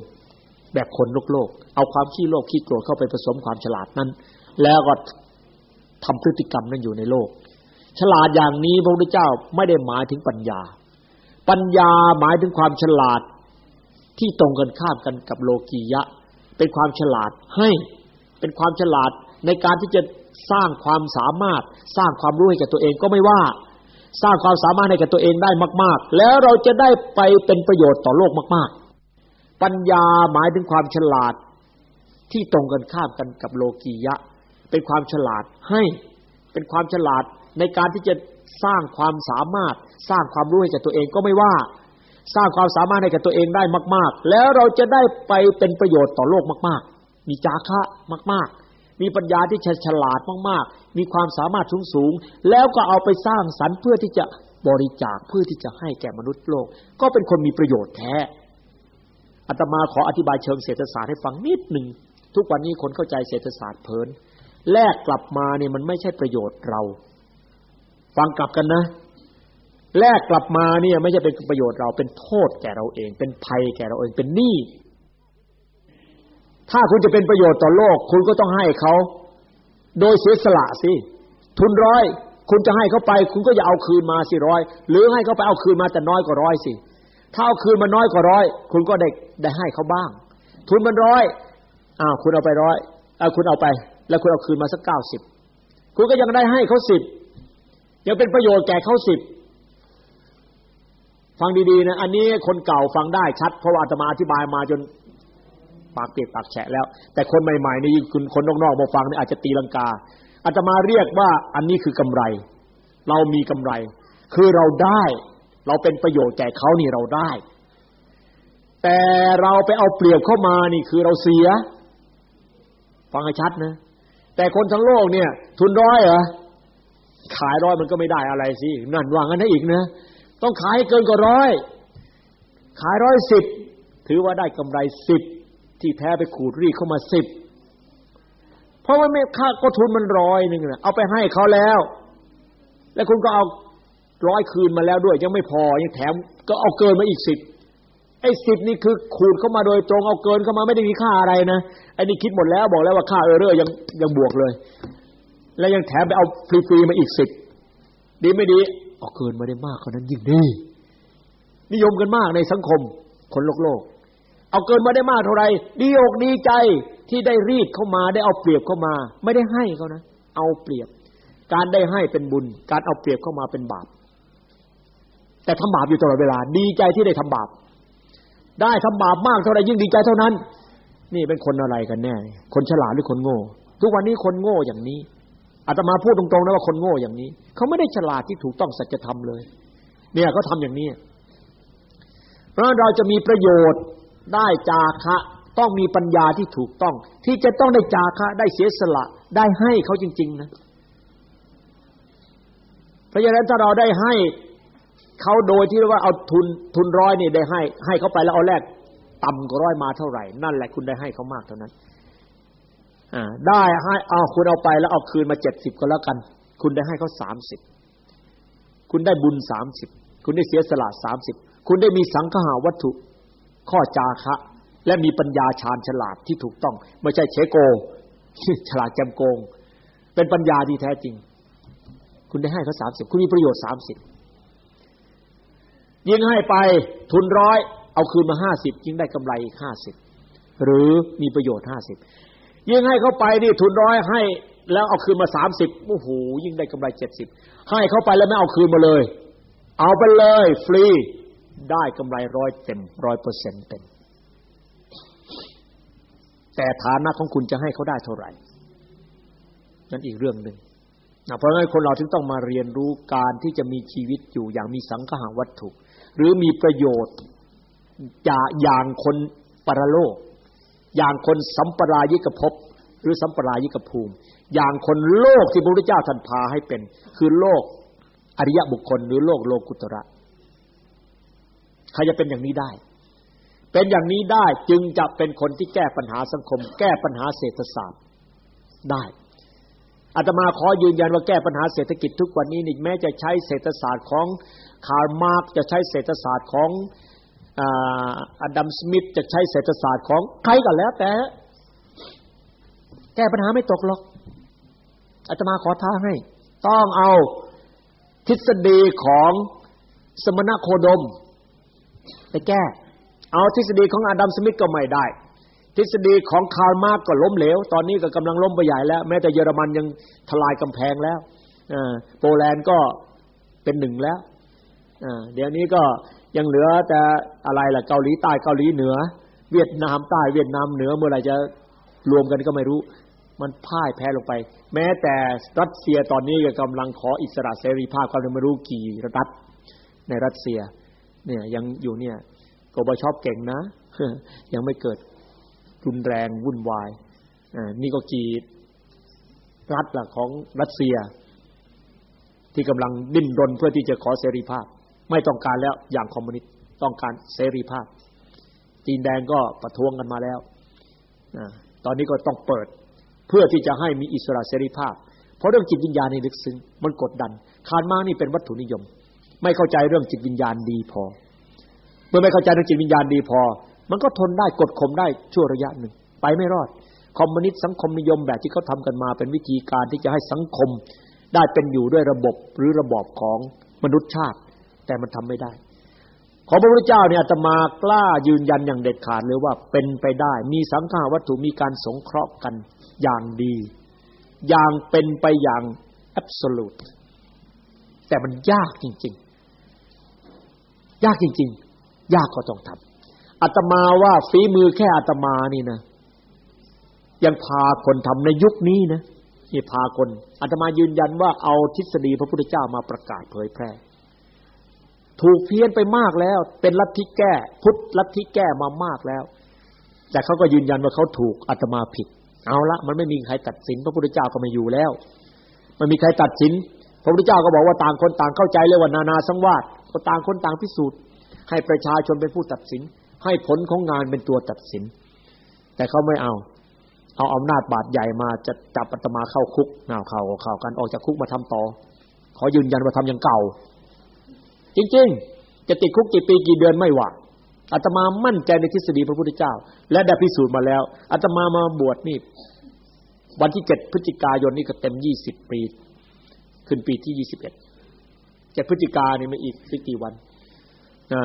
แบบคนโลกโลก เอาความขี้โลภขี้โกรธเข้าไปผสมความฉลาดนั้น แล้วก็ทำพฤติกรรมนั้นอยู่ในโลก ฉลาดอย่างนี้พระพุทธเจ้าไม่ได้หมายถึงปัญญา ปัญญาหมายถึงความฉลาด ที่ตรงกันข้ามกันกับโลกียะ เป็นความฉลาดให้เป็นความฉลาดในการที่จะสร้างความสามารถ สร้างความรู้ให้แกับตัวเองก็ไม่ว่า สร้างความสามารถให้แกับตัวเองได้มาก ๆ แล้วเราจะได้ไปเป็นประโยชน์ต่อโลกมาก ๆ ปัญญาหมายถึงความฉลาดที่ตรงกันข้ามกันกับโลกียะ เป็นความฉลาดให้เป็นความฉลาดในการที่จะสร้างความสามารถ สร้างความรู้ให้แกับตัวเองก็ไม่ว่า สร้างความสามารถให้กับตัวเองได้มาก ๆ แล้วเราจะได้ไปเป็นประโยชน์ต่อโลกมาก ๆ มีจาคะมาก ๆ มีปัญญาที่ฉลาดมาก ๆ มีความสามารถสูงสูงแล้วก็เอาไปสร้างสรรค์เพื่อที่จะบริจาคเพื่อที่จะให้แก่มนุษย์โลก ก็เป็นคนมีประโยชน์แท้อาตมาขออธิบายเชิงเศรษฐศาสตร์ให้ฟังนิดหนึ่งทุกวันนี้คนเข้าใจเศรษฐศาสตร์เพลินแลกกลับมาเนี่ยมันไม่ใช่ประโยชน์เรา ฟังกลับกันนะ แลกกลับมาเนี่ยไม่ใช่เป็นประโยชน์เราเป็นโทษแก่เราเอง เป็นภัยแก่เราเองเป็นหนี้ถ้าคุณจะเป็นประโยชน์ต่อโลก คุณก็ต้องให้เขาโดยเสียสละสิทุนร้อยคุณจะให้เขาไป คุณก็อย่าเอาคืนมาสิร้อยหรือให้เขาไปเอาคืนมาแต่น้อยกว่าร้อยสิถ้าเอาคืนมาน้อยกว่าร้อยคุณก็ได้ได้ให้เขาบ้าง ทุนมันร้อยอ้าวคุณเอาไปร้อยเอาคุณเอาไป แล้วคุณเอาคืนมาสักเก้าสิบคุณก็ยังได้ให้เขาสิบยังเป็นประโยชน์แก่เขาสิบ ฟังดีๆนะอันนี้คนเก่าฟังได้ชัด เพราะว่าอาตมาอธิบายมาจนปากเปียกปากแฉะแล้ว แต่คนใหม่ๆนี่คุณคนนอกๆมาฟังนี่อาจจะตีลังกาอาตมาเรียกว่าอันนี้คือกำไร เรามีกำไร คือเราได้ เราเป็นประโยชน์แก่เขานี่เราได้ แต่เราไปเอาเปรียบเข้ามานี่คือเราเสีย ฟังให้ชัดนะ แต่คนทั้งโลกเนี่ย ทุนร้อยเหรอขายร้อยมันก็ไม่ได้อะไรสินั่นวางกันให้อีกนะ ต้องขายเกินกว่าร้อยขายร้อยสิบถือว่าได้กำไรสิบที่แท้ไปขูดรีดเข้ามาสิบเพราะว่าไม่ค่าก็ทุนมันร้อยหนึ่งนะเอาไปให้เขาแล้ว แล้วคุณก็เอาร้อยคืนมาแล้วด้วย ยังไม่พอยังแถมก็เอาเกินมาอีกสิบไอ้สิบนี่คือขูดเข้ามาโดยตรงเอาเกินเข้ามาไม่ได้มีค่าอะไรนะไอ้นี่คิดหมดแล้วบอกแล้วว่าค่าเออเรอยังยังบวกเลย แล้วยังแถมไปเอาฟรีๆมาอีกสิบดีไม่ดี เอาเกินมาได้มากกว่านั้นยิ่งดีนิยมกันมากในสังคม คนโลกโลก เอาเกินมาได้มากเท่าไหร่ดีอกดีใจที่ได้รีดเข้ามาได้เอาเปรียบเข้ามา ไม่ได้ให้เขานะ เอาเปรียบ การได้ให้เป็นบุญ การเอาเปรียบเข้ามาเป็นบาป แต่ทำบาปอยู่ตลอดเวลา ดีใจที่ได้ทำบาป ได้ทำบาปมากเท่าไหร่ยิ่งดีใจเท่านั้น นี่เป็นคนอะไรกันแน่ คนฉลาดหรือคนโง่ ทุกวันนี้คนโง่อย่างนี้ อาตมาพูดตรงๆนะว่าคนโง่อย่างนี้ เขาไม่ได้ฉลาดที่ถูกต้องสัจธรรมเลย เนี่ยเขาทาอย่างนี้เพราะเราจะมีประโยชน์ได้จาคะต้องมีปัญญาที่ถูกต้อง ที่จะต้องได้จาคะได้เสียสละได้ให้เขาจริง ๆ นะเพราะฉะนั้นถ้าเราได้ให้เขาโดยที่ว่าเอาทุนทุนร้อยนี่ได้ให้ ให้เขาไปแล้วเอาแลกต่ำกว่าร้อยมาเท่าไหร่ นั่นแหละคุณได้ให้เขามากเท่านั้น ได้ให้เอาคุณเอาไปแล้วเอาคืนมาเจ็ดสิบก็แล้วกัน คุณได้ให้เขาสามสิบคุณได้บุญสามสิบคุณได้เสียสละสามสิบคุณได้มีสังฆาวัตถุข้อจาคะ และมีปัญญาชาญฉลาดที่ถูกต้อง ไม่ใช่เชโกฉลาดแจมโกง เป็นปัญญาที่แท้จริง คุณได้ให้เขาสามสิบคุณมีประโยชน์สามสิบยิ่งให้ไปทุนร้อยเอาคืนมาห้าสิบยิ่งได้กำไรอีกห้าสิบหรือมีประโยชน์ห้าสิบ ยิ่งให้เขาไปนี่ทุนร้อยให้ แล้วเอาคืนมาสามสิบโอ้โหยิ่งได้กำไรเจ็ดสิบให้เขาไปแล้วไม่เอาคืนมาเลย เอาไปเลย ฟรีได้กำไรร้อยเต็มร้อยเปอร์เซ็นต์เต็ม แต่ฐานะของคุณจะให้เขาได้เท่าไหร่ นั่นอีกเรื่องหนึ่งนะเพราะฉะนั้นคนเราถึงต้องมาเรียนรู้การที่จะมีชีวิตอยู่อย่างมีสังขาวัตถุ หรือมีประโยชน์จากอย่างคนปรโลก อย่างคนสัมปรายิกภพ รือสัมปรายิกภูมิ อย่างคนโลกที่พระพุทธเจ้าท่านพาให้เป็น คือโลกอริยบุคคล หรือโลกโลกุตระใครจะเป็นอย่างนี้ได้ เป็นอย่างนี้ได้จึงจะเป็นคนที่แก้ปัญหาสังคม แก้ปัญหาเศรษฐศาสตร์ได้อาตมาขอยืนยันว่าแก้ปัญหาเศรษฐกิจทุกวันนี้นี่แม้จะใช้เศรษฐศาสตร์ของคาร์ล มาร์กซ์จะใช้เศรษฐศาสตร์ของอดัมสมิธจะใช้เศรษฐศาสตร์ของใครก็แล้วแต่ แก้ปัญหาไม่ตกหรอกอาตมาขอท้าให้ ต้องเอาทฤษฎีของสมณโคดม ไปแก้ เอาทฤษฎีของอดัมสมิธก็ไม่ได้ ทฤษฎีของคาร์ล มาร์กซ์ก็ล้มเหลว ตอนนี้ก็กำลังล้มไปใหญ่แล้ว แม้แต่เยอรมันยังทลายกำแพงแล้วโปแลนด์ก็เป็นหนึ่งแล้วเดี๋ยวนี้ก็ยังเหลือแต่อะไรล่ะเกาหลีใต้เกาหลีเหนือ เวียดนามใต้เวียดนามเหนือเมื่อไหร่จะรวมกันก็ไม่รู้ มันพ่ายแพ้ลงไป แม้แต่รัสเซียตอนนี้ก็กำลังขออิสระเสรีภาพก็ไม่รู้กี่รัฐในรัสเซีย เนี่ยยังอยู่เนี่ยโกบชอบเก่งนะ ยังไม่เกิดรุนแรงวุ่นวายอ่านี่ก็กี่รัฐล่ะของรัสเซีย ที่กำลังดิ้นรนเพื่อที่จะขอเสรีภาพ ไม่ต้องการแล้วอย่างคอมมิวนิสต์ต้องการเสรีภาพ จีนแดงก็ประท้วงกันมาแล้วอตอนนี้ก็ต้องเปิด เพื่อที่จะให้มีอิสระเสรีภาพ เพราะเรื่องจิตวิญญาณในลึกซึ้งมันกดดันคานมานี่เป็นวัตถุนิยม ไม่เข้าใจเรื่องจิตวิญญาณดีพอ เมื่อไม่เข้าใจเรื่องจิตวิญญาณดีพอ มันก็ทนได้กดข่มได้ชั่วระยะหนึ่ง ไปไม่รอด คอมมิวนิสต์สังคมนิยมแบบที่เขาทากันมาเป็นวิธีการที่จะให้สังคมได้เป็นอยู่ด้วยระบบหรือระบอบของมนุษยชาติ แต่มันทำไม่ได้ ของพระพุทธเจ้าเนี่ยจะมากล้ายืนยันอย่างเด็ดขาดเลยว่าเป็นไปได้ มีสังขาวัตถุมีการสงเคราะห์กันอย่างดี อย่างเป็นไปอย่างแอบสูตแต่มันยากจริง ๆ ยากจริง ๆ ยากก็ต้องทำอาตมาว่าฝีมือแค่อาตมานี่นะ ยังพาคนทำในยุคนี้นะนี่พาคนอาตมายืนยันว่าเอาทฤษฎีพระพุทธเจ้ามาประกาศเผยแพร่ ถูกเพี้ยนไปมากแล้ว เป็นลัทธิแก้ พุทธลัทธิแก้มามากแล้ว แต่เขาก็ยืนยันว่าเขาถูกอาตมาผิด เอาละมันไม่มีใครตัดสิน พระพุทธเจ้าก็ไม่อยู่แล้ว มันมีใครตัดสิน พระพุทธเจ้าก็บอกว่าต่างคนต่างเข้าใจเลยว่านานาสังวาสก็ต่างคนต่างพิสูจน์ ให้ประชาชนเป็นผู้ตัดสิน ให้ผลของงานเป็นตัวตัดสิน แต่เขาไม่เอา เอาอำนาจบาดใหญ่มาจะจับอาตมาเข้าคุกเอาเข้าเข้ากันออกจากคุกมาทำต่อ ขอยืนยันว่าทำอย่างเก่า จริงๆ จะติดคุกกี่ปีกี่เดือนไม่ว่าอาตมามั่นใจในทฤษฎีพระพุทธเจ้า และได้พิสูจน์มาแล้วอาตมามาบวชนี่ วันที่เจ็ดพฤศจิกายนนี่ก็เต็มยี่สิบปี ขึ้นปีที่ยี่สิบเอ็ดจ็ดพฤศจิกานี่ไม่อีกสักกี่วันนะ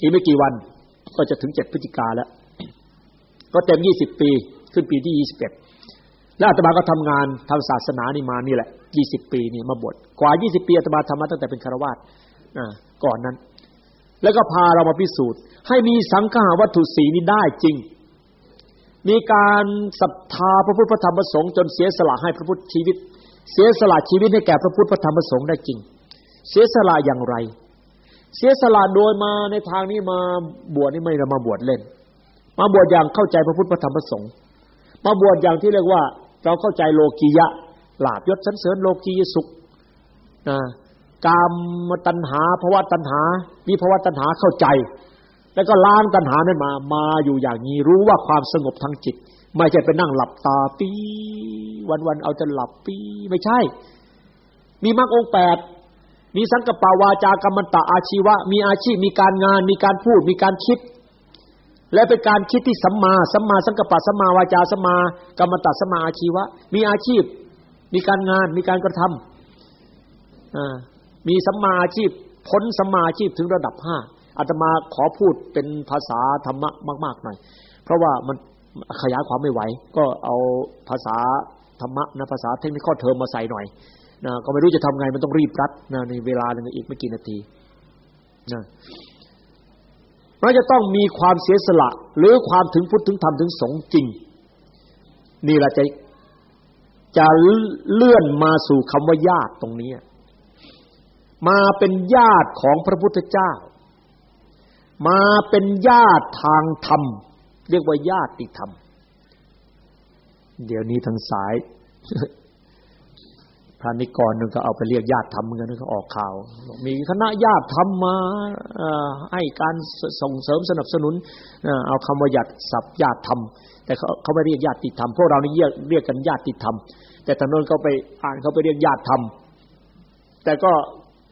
อีกไม่กี่วัน ก็จะถึงเจ็ดพฤศจิกาแล้วก็เต็มยี่สิบปี ขึ้นปีที่ยี่สิบเอ็ดแล้วอาตมาก็ทำงานทำศาสนานี่มานี่แหละยี่สิบปีนี่มาบวชกว่ายี่สิบปีอาตมาทำมาตั้งแต่เป็นคารวาส ก่อนนั้น แล้วก็พาเรามาพิสูจน์ ให้มีสังฆาวัตถุสีนี้ได้จริง มีการศรัทธาพระพุทธธรรมประสงค์จนเสียสละให้พระพุทธชีวิต เสียสละชีวิตให้แก่พระพุทธธรรมประสงค์ได้จริง เสียสละอย่างไร เสียสละโดยมาในทางนี้มาบวชนี่ไม่ได้มาบวชเล่น มาบวชอย่างเข้าใจพระพุทธธรรมพระสงฆ์มาบวชอย่างที่เรียกว่า เราเข้าใจโลกียะลาบยศสันเสริญโลกียสุขนะ กามตัณหาภาวะตัณหามีภาวะตัณหาเข้าใจ แล้วก็ล้างตัณหานั้นมา มาอยู่อย่างนี้รู้ว่าความสงบทางจิต ไม่ใช่ไปนั่งหลับตาปีวันๆเอาจะหลับปีไม่ใช่ มีมรรคองแปดมีสังกปาวาจากรรมตะอาชีวะ มีอาชีพมีการงาน มีการพูด มีการคิด และเป็นการคิดที่สัมมาสัมมาสังกปะสัมมาวาจาสัมมากรรมตะสัมมาอาชีวะ มีอาชีพ มีการงาน มีการกระทำ มีสัมมาชีพพ้นสัมมาชีพถึงระดับห้าอาตมาขอพูดเป็นภาษาธรรมะมากๆหน่อยเพราะว่ามันขยายความไม่ไหว ก็เอาภาษาธรรมะนะภาษาเทคนิคเทอมมาใส่หน่อยนะก็ไม่รู้จะทำไงมันต้องรีบรัดนะในเวลาหนึ่งอีกไม่กี่นาทีนะเราจะต้องมีความเสียสละ หรือความถึงพุทธถึงธรรมถึงสงจริง นี่แหละจะจะเลื่อนมาสู่คำว่าญาติตรงนี้ มาเป็นญาติของพระพุทธเจ้า มาเป็นญาติทางธรรม เรียกว่าญาติธรรม เดี๋ยวนี้ทางสายพระนิกรนึงก็เอาไปเรียกญาติธรรมเหมือนกันก็ออกข่าว มีคณะญาติธรรมมาให้การส่งเสริมสนับสนุนเอาคำว่าญาติศัพท์ญาติธรรม แต่เขาเขาไม่เรียกญาติธรรมพวกเรานี่เรียกเรียกกันญาติธรรม แต่ตอนนั้นเขาไปอ่านเขาไปเรียกญาติธรรม แต่ก็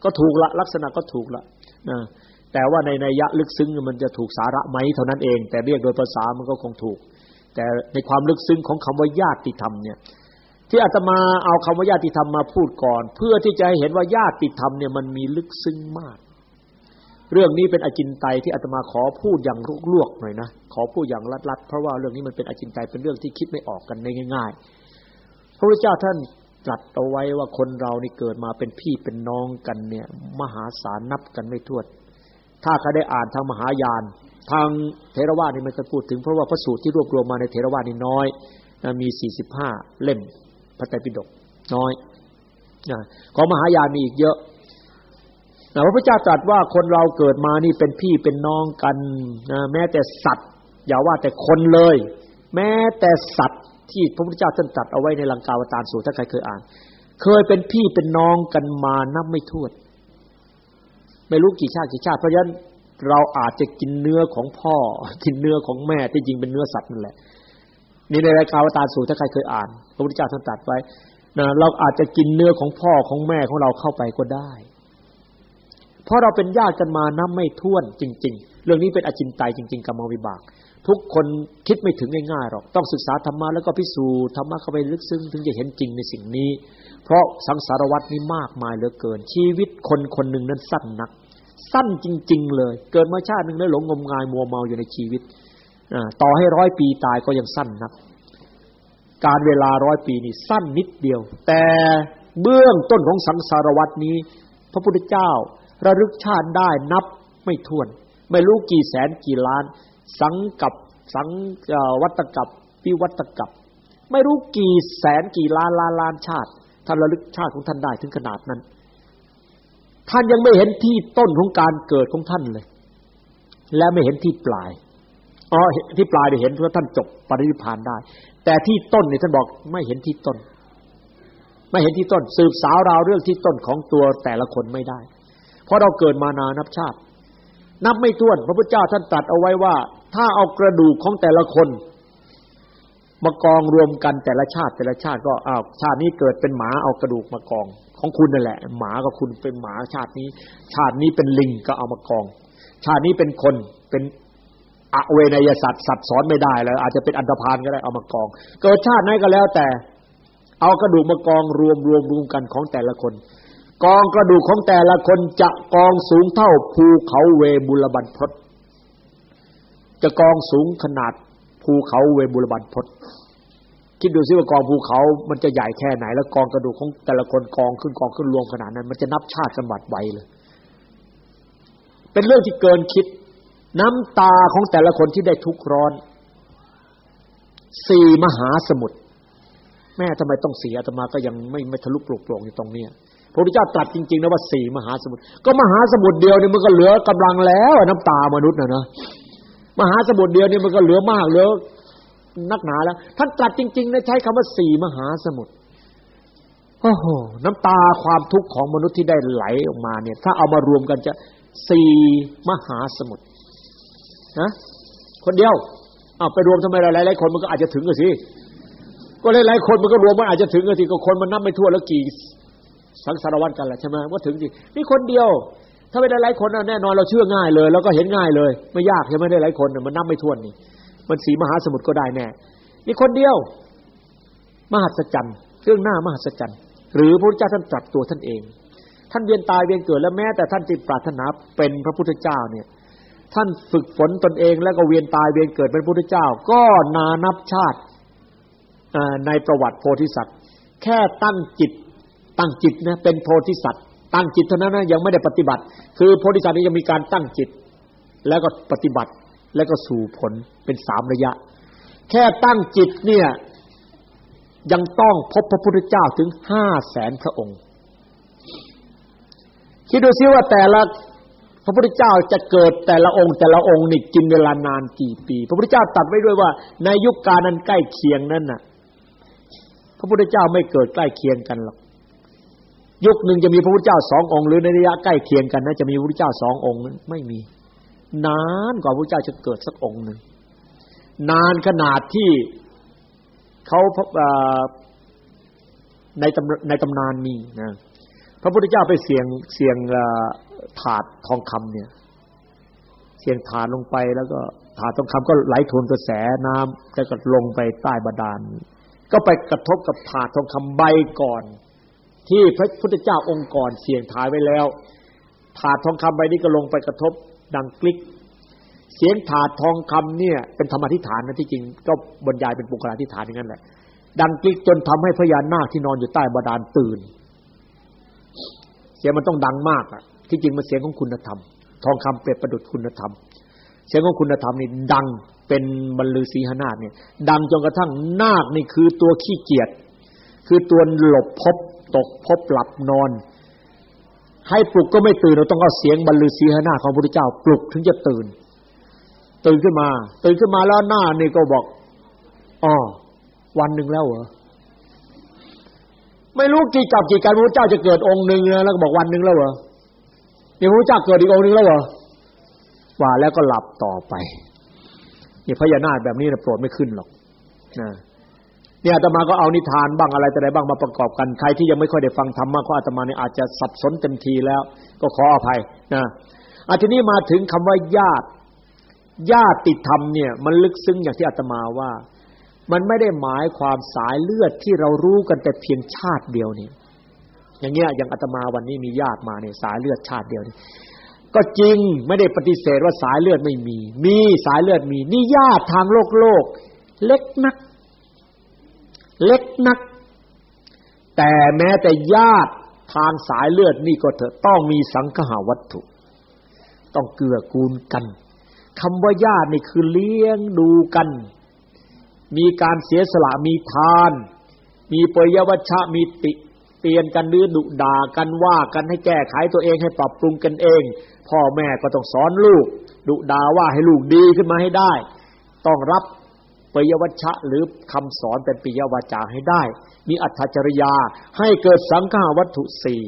ก็ถูกละลักษณะก็ถูกละนะแต่ว่าในในยยะลึกซึ้งมันจะถูกสาระไหมเท่านั้นเอง แต่เรียกโดยภาษามันก็คงถูก แต่ในความลึกซึ้งของคำว่าญาติธรรมเนี่ยที่อาตมาเอาคำว่าญาติธรรมมาพูดก่อน เพื่อที่จะให้เห็นว่าญาติธรรมเนี่ยมันมีลึกซึ้งมาก เรื่องนี้เป็นอจินไตยที่อาตมาขอพูดอย่างลวกๆหน่อยนะขอพูดอย่างลัดๆเพราะว่าเรื่องนี้มันเป็นอจินไตยเป็นเรื่องที่คิดไม่ออกกันในง่าย ๆ พระพุทธเจ้าท่าน ตรัสเอาไว้ว่าคนเรานี่เกิดมาเป็นพี่เป็นน้องกันเนี่ย มหาศาลนับกันไม่ถ้วนถ้าใครได้อ่านทางมหายาน ทางเทรวาสนี่ม่เคยพูดถึงเพราะว่าพระสูตรที่รวบรวมมาในเทรวาสนี่น้อยนะมีสี่สิบห้าเล่มพระไตรปิฎกน้อยนะของมหายานมีอีกเยอะนะพระพุทธเจ้าตรัสว่าคนเราเกิดมานี่เป็นพี่เป็นน้องกันนะแม้แต่สัตว์ อย่าว่าแต่คนเลย แม้แต่สัตว์ ที่พระพุทธเจ้าท่านตรัสเอาไว้ในลังกาวตารสูตรถ้าใครเคยอ่าน เคยเป็นพี่เป็นน้องกันมานับไม่ถ้วนไม่รู้กี่ชาติกี่ชาติเพราะฉะนั้นเราอาจจะกินเนื้อของพ่อ กินเนื้อของแม่ที่จริงเป็นเนื้อสัตว์นั่นแหละนี่ในรายการวตารสูตรถ้าใครเคยอ่านพระพุทธเจ้าท่านตรัสไว้นะเราอาจจะกินเนื้อของพ่อของแม่ของเราเข้าไปก็ได้ เพราะเราเป็นญาติกันมานับไม่ถ้วนจริง ๆ เรื่องนี้เป็นอจินไตยจริง ๆกรรมวิบาก ทุกคนคิดไม่ถึงง่ายๆหรอกต้องศึกษาธรรมะแล้วก็พิสูจน์ธรรมะเข้าไปลึกซึ้งถึงจะเห็นจริงในสิ่งนี้ เพราะสังสารวัตนี้มากมายเหลือเกิน ชีวิตคนคนหนึ่งนั้นสั้นนัก สั้นจริง ๆ เลย เกิดมาชาติหนึ่งแล้วหลงงมงายมัวเมาอยู่ในชีวิตต่อให้ร้อยปีตายก็ยังสั้นนัก การเวลาร้อยปีนี่สั้นนิดเดียว แต่เบื้องต้นของสังสารวัตนี้ พระพุทธเจ้าระลึกชาติได้นับไม่ถ้วน ไม่รู้กี่แสนกี่ล้าน สังกับสังวัตกับวิวัตกับ ไม่รู้กี่แสนกี่ล้านล้านล้านชาติท่านระลึกชาติของท่านได้ถึงขนาดนั้น ท่านยังไม่เห็นที่ต้นของการเกิดของท่านเลย และไม่เห็นที่ปลายอ๋อที่ปลายได้เห็นเพราะท่านจบปรินิพานได้ แต่ที่ต้นเนี่ยท่านบอกไม่เห็นที่ต้น ไม่เห็นที่ต้น สืบสาวราวเรื่องที่ต้นของตัวแต่ละคนไม่ได้ เพราะเราเกิดมานานับชาติ นับไม่ถ้วน พระพุทธเจ้าท่านตรัสเอาไว้ว่า ถ้าเอากระดูกของแต่ละคนมากองรวมกันแต่ละชาติแต่ละชาติก็อ้าวชาตินี้เกิดเป็นหมาเอากระดูกมากอง ของคุณนั่นแหละ หมาก็คุณเป็นหมาชาตินี้ ชาตินี้เป็นลิงก็เอามากอง ชาตินี้เป็นคนเป็นอเวนยสัตว์สัตว์สอนไม่ได้แล้ว อาจจะเป็นอันธพาลก็ได้เอามากอง เกิดชาติไหนก็แล้วแต่ เอากระดูกมากองรวมรวมรวมกันของแต่ละคน กองกระดูกของแต่ละคนจะกองสูงเท่าภูเขาเวบุรบันพศจะกองสูงขนาดภูเขาเวบุรบันพศคิดดูซิว่ากองภูเขามันจะใหญ่แค่ไหน แล้วกองกระดูกของแต่ละคนกองขึ้นกองขึ้นรวมขนาดนั้น มันจะนับชาติกันบัดไวเลย เป็นเรื่องที่เกินคิด น้ำตาของแต่ละคนที่ได้ทุกร้อนสี่มหาสมุทรแม่ทำไมต้องเสียอาตมาก็ยังไม่ไม่ทะลุปลุกโปร่งอยู่ตรงเนี้ย พระพุทธเจ้าตรัสจริงๆนะว่าสี่มหาสมุทรก็มหาสมุทรเดียวนี่มันก็เหลือกำลังแล้วน้ำตามนุษย์นะนะมหาสมุทรเดียวนี่มันก็เหลือมากเหลือนักหนาแล้ว ท่านตรัสจริงๆนะใช้คำว่าสี่มหาสมุทรโอ้โหน้ำตาความทุกข์ของมนุษย์ที่ได้ไหลออกมาเนี่ย ถ้าเอามารวมกันจะสี่มหาสมุทรนะคนเดียวเอาไปรวมทำไมหลายๆคนมันก็อาจจะถึงกันสิก็หลายๆคนมันก็รวมมันอาจจะถึงกันสิก็คนมันนับไม่ทั่วแล้วกี่ สังสารวัตกันแหละใช่ไหมว่าถึงสิงนี่คนเดียว ถ้าไม่ได้หลายคนแน่นอนเราเชื่อง่ายเลย แล้วก็เห็นง่ายเลย ไม่ยากใช่ไหมได้หลายคนมันนับไม่ทั่วนนี่ มันสีมหาสมุทรก็ได้แน่มีคนเดียว มหัศจรรย์เรื่องหน้ามหัศจรรย์หรือพระพุทธเจ้าท่านตรัสตัวท่านเอง ท่านเวียนตายเวียนเกิดแล้วแม้แต่ท่านที่ปรารถนาเป็นพระพุทธเจ้าเนี่ย ท่านฝึกฝนตนเอง แล้วก็เวียนตายเวียนเกิดเป็นพระพุทธเจ้า ก็นานับชาติในประวัติโพธิสัตว์ แค่ตั้งจิต ตั้งจิตนะเป็นโพธิสัตว์ ตั้งจิตเท่านั้นนะยังไม่ได้ปฏิบัติ คือโพธิสัตว์นี้ยังมีการตั้งจิต แล้วก็ปฏิบัติแล้วก็สู่ผลเป็นสามระยะ แค่ตั้งจิตเนี่ยยังต้องพบพระพุทธเจ้าถึงห้าแสนพระองค์ คิดดูซิว่าแต่ละพระพุทธเจ้าจะเกิดแต่ละองค์ แต่ละองค์นี่กินเวลานานกี่ปี พระพุทธเจ้าตัดไว้ด้วยว่า ในยุคกาลนั้นใกล้เคียงนั้นน่ะ พระพุทธเจ้าไม่เกิดใกล้เคียงกันหรอก ยุคหนึ่งจะมีพระพุทธเจ้าสององค์ หรือในระยะใกล้เคียงกันนะจะมีพระพุทธเจ้าสององค์ไม่มี นานกว่าพระพุทธเจ้าจะเกิดสักองค์หนึ่งนานขนาดที่เขาในตำในตำนานมีนะพระพุทธเจ้าไปเสี่ยงเสี่ยงถาดทองคำเนี่ย เสี่ยงถาดลงไปแล้วก็ถาดทองคำก็ไหลทวนกระแสน้ำแล้วก็ลงไปใต้บาดาลก็ไปกระทบกับถาดทองคำใบก่อน ที่พระพุทธเจ้าองค์ก่อนเสียงถายไว้แล้วถาดทองคำใบนี้ก็ลงไปกระทบดังกลิก เสียงถาดทองคำเนี่ย เป็นธรรมธิฐานนะที่จริง ก็บรรยายเป็นปุกราธิฐานอย่างนั้นแหละ ดังกลิกจนทำให้พญานาคที่นอนอยู่ใต้บาดาลตื่น เสียงมันต้องดังมากอะ ที่จริงมันเสียงของคุณธรรม ทองคำเปรียบประดุจคุณธรรม เสียงของคุณธรรมนี่ดังเป็นบรรลือศีหนาฏเนี่ย ดังจนกระทั่งนาคนี่คือตัวขี้เกียจคือตัวหลบพบ ตกพบหลับนอน ให้ปลุกก็ไม่ตื่นเราต้องเอาเสียงบรรลือศีหนาของพระพุทธเจ้า ปลุกถึงจะตื่น ตื่นขึ้นมา ตื่นขึ้นมาแล้วหน้านี่ก็บอกอ๋อวันหนึ่งแล้วเหรอไม่รู้กี่กับกี่การพระเจ้าจะเกิดองค์หนึ่งนะแล้วก็บอกวันหนึ่งแล้วเหรอนี่พระเจ้าเกิดอีกองค์หนึ่งแล้วเหรอว่าแล้วก็หลับต่อไปนี่พญานาคแบบนี้นะโปรดไม่ขึ้นหรอกนะ เนี่ยอาตมาก็เอานิทานบ้างอะไรแต่ใดบ้างมาประกอบกันใครที่ยังไม่ค่อยได้ฟังธรรมะก็อาตมาเนี่ยอาจจะสับสนเต็มทีแล้ว ก็ขออภัยนะอาทีนี้มาถึงคำว่าญาติญาติธรรมเนี่ย มันลึกซึ้งอย่างที่อาตมาว่า มันไม่ได้หมายความสายเลือดที่เรารู้กันแต่เพียงชาติเดียวนี่อย่างเงี้ยอย่างอาตมาวันนี้มีญาติมาเนี่ยสายเลือดชาติเดียวนี่ก็จริงไม่ได้ปฏิเสธว่าสายเลือดไม่มี มีสายเลือดมี นี่ญาติทางโลกโลก เล็กนัก เล็กนัก แต่แม้แต่ญาติทางสายเลือดนี่ก็เถอะต้องมีสังหาวัตถุ ต้องเกื้อกูลกันคำว่าญาตินี่คือเลี้ยงดูกัน มีการเสียสละมีทาน มีปยวัชะมีติเตียนกันหรือดุด่ากันว่ากันให้แก้ไขตัวเองให้ปรับปรุงกันเอง พ่อแม่ก็ต้องสอนลูก ดุด่าว่าให้ลูกดีขึ้นมาให้ได้ ต้องรับ ปยวัชะหรือคำสอนเป็นปิยวาจาให้ได้ มีอัตจริยาให้เกิดสังฆาวัตถุสี่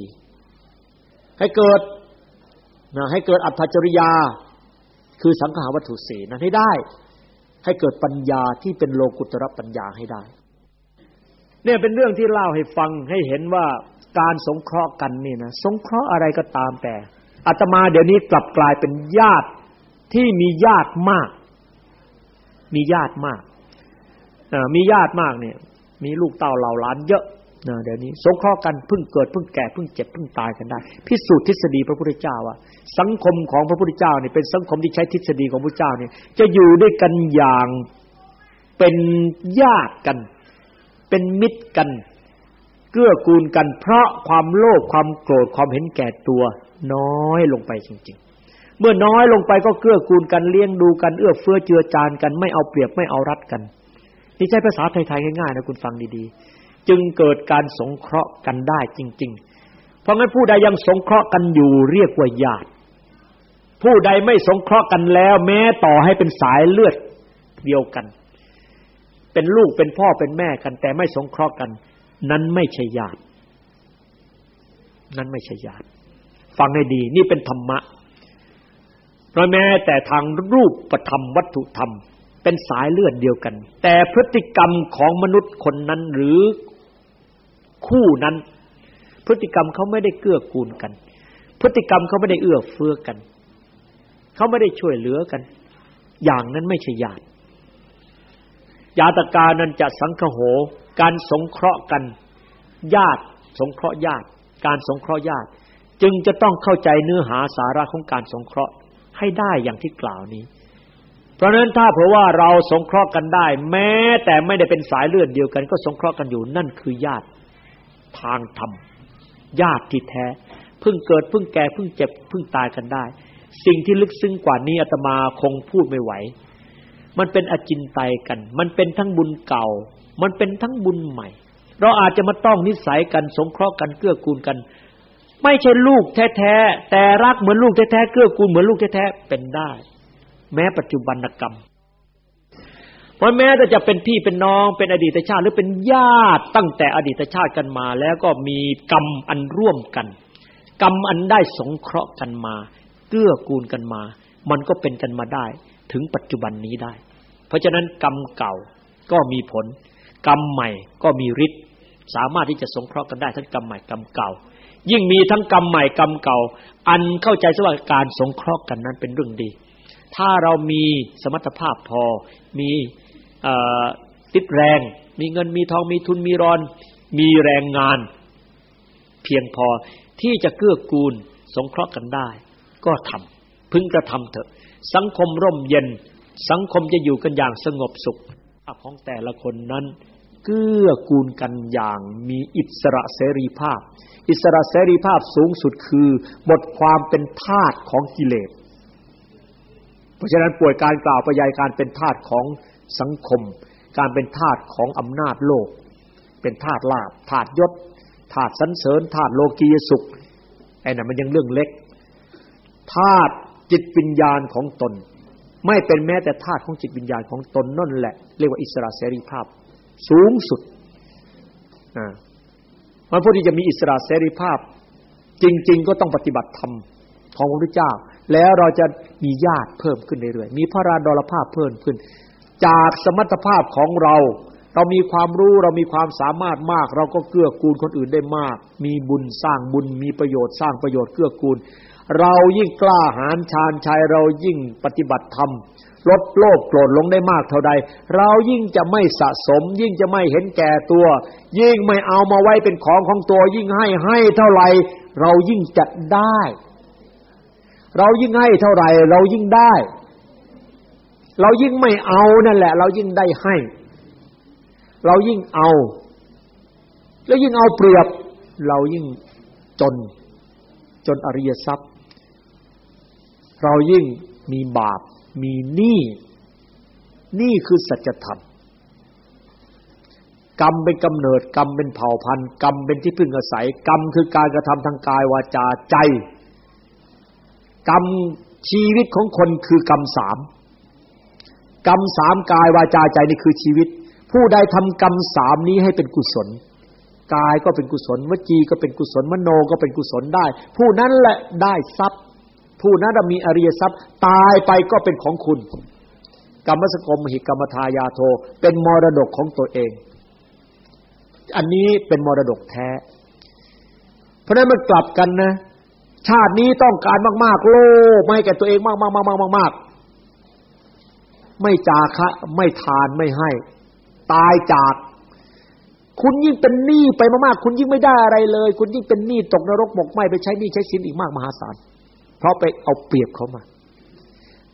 ให้เกิดนะให้เกิดอัตจริยา คือสังฆาวัตถุสี่นั้นให้ได้ ให้เกิดปัญญาที่เป็นโลกุตระปัญญาให้ได้ เนี่ยเป็นเรื่องที่เล่าให้ฟังให้เห็นว่าการสงเคราะห์กันนี่นะสงเคราะห์อะไรก็ตามแต่อาตมาเดี๋ยวนี้กลับกลายเป็นญาติที่มีญาติมาก มีญาติมาก มีญาติมากเนี่ย มีลูกเต้าเหล่าล้านเยอะนะเดี๋ยวนี้สงเคราะห์กันเพิ่งเกิดเพิ่งแก่เพิ่งเจ็บเพิ่งตายกันได้ พิสูจน์ทฤษฎีพระพุทธเจ้าว่าสังคมของพระพุทธเจ้าเนี่ยเป็นสังคมที่ใช้ทฤษฎีของพระเจ้าเนี่ย จะอยู่ด้วยกันอย่างเป็นญาติกัน เป็นมิตรกัน เกื้อกูลกัน เพราะความโลภความโกรธความเห็นแก่ตัว น้อยลงไปจริง ๆ เมื่อน้อยลงไปก็เกื้อกูลกันเลี้ยงดูกันเอื้อเฟื้อเจือจานกันไม่เอาเปรียบไม่เอารัดกัน นี่ใช้ภาษาไทยๆง่ายๆนะคุณฟังดีๆ จึงเกิดการสงเคราะห์กันได้จริง ๆ เพราะงั้นผู้ใดยังสงเคราะห์กันอยู่เรียกว่าญาติ ผู้ใดไม่สงเคราะห์กันแล้ว แม้ต่อให้เป็นสายเลือดเดียวกัน เป็นลูกเป็นพ่อเป็นแม่กัน แต่ไม่สงเคราะห์กัน นั้นไม่ใช่ญาติ นั้นไม่ใช่ญาติ ฟังให้ดี นี่เป็นธรรมะเพราะแม้แต่ทางรูปประธรรมวัตถุธรรม เป็นสายเลือดเดียวกัน แต่พฤติกรรมของมนุษย์คนนั้นหรือคู่นั้น พฤติกรรมเขาไม่ได้เกื้อกูลกัน พฤติกรรมเขาไม่ได้เอื้อเฟื้อกัน เขาไม่ได้ช่วยเหลือกัน อย่างนั้นไม่ใช่ญาติญาตกานั้นจะสังคโห การสงเคราะห์กัน ญาติ สงเคราะห์ญาติ การสงเคราะห์ญาติ จึงจะต้องเข้าใจเนื้อหาสาระของการสงเคราะห์ให้ได้อย่างที่กล่าวนี้ เพราะนั้นถ้าเผื่อว่าเราสงเคราะห์กันได้ แม้แต่ไม่ได้เป็นสายเลือดเดียวกัน ก็สงเคราะห์กันอยู่นั่นคือญาติทางธรรมญาติที่แท้เพิ่งเกิดเพิ่งแก่เพิ่งเจ็บเพิ่งตายกันได้ สิ่งที่ลึกซึ้งกว่านี้อาตมาคงพูดไม่ไหว มันเป็นอจินไตยกัน มันเป็นทั้งบุญเก่า มันเป็นทั้งบุญใหม่ เราอาจจะมาต้องนิสัยกัน สงเคราะห์กันเกื้อกูลกัน ไม่ใช่ลูกแท้ๆแต่รักเหมือนลูกแท้ๆเกื้อกูลเหมือนลูกแท้ๆเป็นได้ แม้ปัจจุบันกรรมเพราะแม้จะเป็นพี่เป็นน้องเป็นอดีตชาติ หรือเป็นญาติตั้งแต่อดีตชาติกันมา แล้วก็มีกรรมอันร่วมกัน กรรมอันได้สงเคราะห์กันมาเกื้อกูลกันมา มันก็เป็นกันมาได้ ถึงปัจจุบันนี้ได้ เพราะฉะนั้นกรรมเก่าก็มีผล กรรมใหม่ก็มีฤทธิ์สามารถที่จะสงเคราะห์กันได้ทั้งกรรมใหม่กรรมเก่า ยิ่งมีทั้งกรรมใหม่กรรมเก่า อันเข้าใจสว่าการสงเคราะห์กันนั้นเป็นเรื่องดี ถ้าเรามีสมรรถภาพพอ มีติดแรง มีเงินมีทองมีทุนมีรอน มีแรงงาน เพียงพอที่จะเกื้อกูลสงเคราะห์กันได้ ก็ทำพึงกระทำเถอะ สังคมร่มเย็น สังคมจะอยู่กันอย่างสงบสุขของแต่ละคนนั้นเกื้อกูลกันอย่างมีอิสระเสรีภาพ อิสระเสรีภาพสูงสุดคือหมดความเป็นทาสของกิเลส เพราะฉะนั้นป่วยการกล่าวประยายการเป็นทาสของสังคม การเป็นทาสของอำนาจโลก เป็นทาสลาภทาสยศทาสสันเสริญทาสโลกียสุขไอ้นั่นมันยังเรื่องเล็กทาสจิตวิญญาณของตน ไม่เป็นแม้แต่ธาตุของจิตวิญญาณของตนนั่นแหละ เรียกว่าอิสระเสรีภาพ สูงสุดนะมันพอที่จะมีอิสระเสรีภาพ จริง ๆ ก็ต้องปฏิบัติธรรมของพระพุทธเจ้า แล้วเราจะมีญาติเพิ่มขึ้นเรื่อยๆมีพระราดลภาพเพิ่มขึ้น จากสมรรถภาพของเรา เรามีความรู้เรามีความสามารถมาก เราก็เกื้อกูลคนอื่นได้มาก มีบุญสร้างบุญมีประโยชน์สร้างประโยชน์เกื้อกูล เรายิ่งกล้าหาญชาญชัยเรายิ่งปฏิบัติธรรมลดโลภโกรธลงได้มากเท่าใด เรายิ่งจะไม่สะสม ยิ่งจะไม่เห็นแก่ตัว ยิ่งไม่เอามาไว้เป็นของของตัว ยิ่งให้ให้เท่าไหร่เรายิ่งจะได้ เรายิ่งให้เท่าไหร่ เรายิ่งได้ เรายิ่งไม่เอานั่นแหละ เรายิ่งได้ให้ เรายิ่งเอา แล้วยิ่งเอาเปรียบ เรายิ่งจน จนอริยทรัพย์ เรายิ่งมีบาป มีหนี้หนี้คือสัจธรรมกรรมเป็นกำเนิดกรรมเป็นเผ่าพันธุ์กรรมเป็นที่พึ่งอาศัยกรรมคือการกระทำทางกายวาจาใจ กรรมชีวิตของคนคือกรรมสามกรรมสามกายวาจาใจนี่คือชีวิต ผู้ใดทำกรรมสามนี้ให้เป็นกุศล กายก็เป็นกุศล วจีก็เป็นกุศล มโนก็เป็นกุศลได้ ผู้นั้นแหละได้ทรัพย์ ผู้นั้นมีอริยทรัพย์ ตายไปก็เป็นของคุณ กรรมสกมหิกรรมทายาโท เป็นมรดกของตัวเอง อันนี้เป็นมรดกแท้ เพราะนั้นมันกลับกันนะ ชาตินี้ต้องการมากๆ โลภไม่แก่ตัวเองมากๆๆๆๆไม่จาคะ ไม่ทานไม่ให้ ตายจาก คุณยิ่งเป็นหนี้ไปมากๆ คุณยิ่งไม่ได้อะไรเลย คุณยิ่งเป็นหนี้ตกนรกหมกไหมไปใช้หนี้ใช้สินอีกมากมหาศาลเพราะไปเอาเปรียบเขามา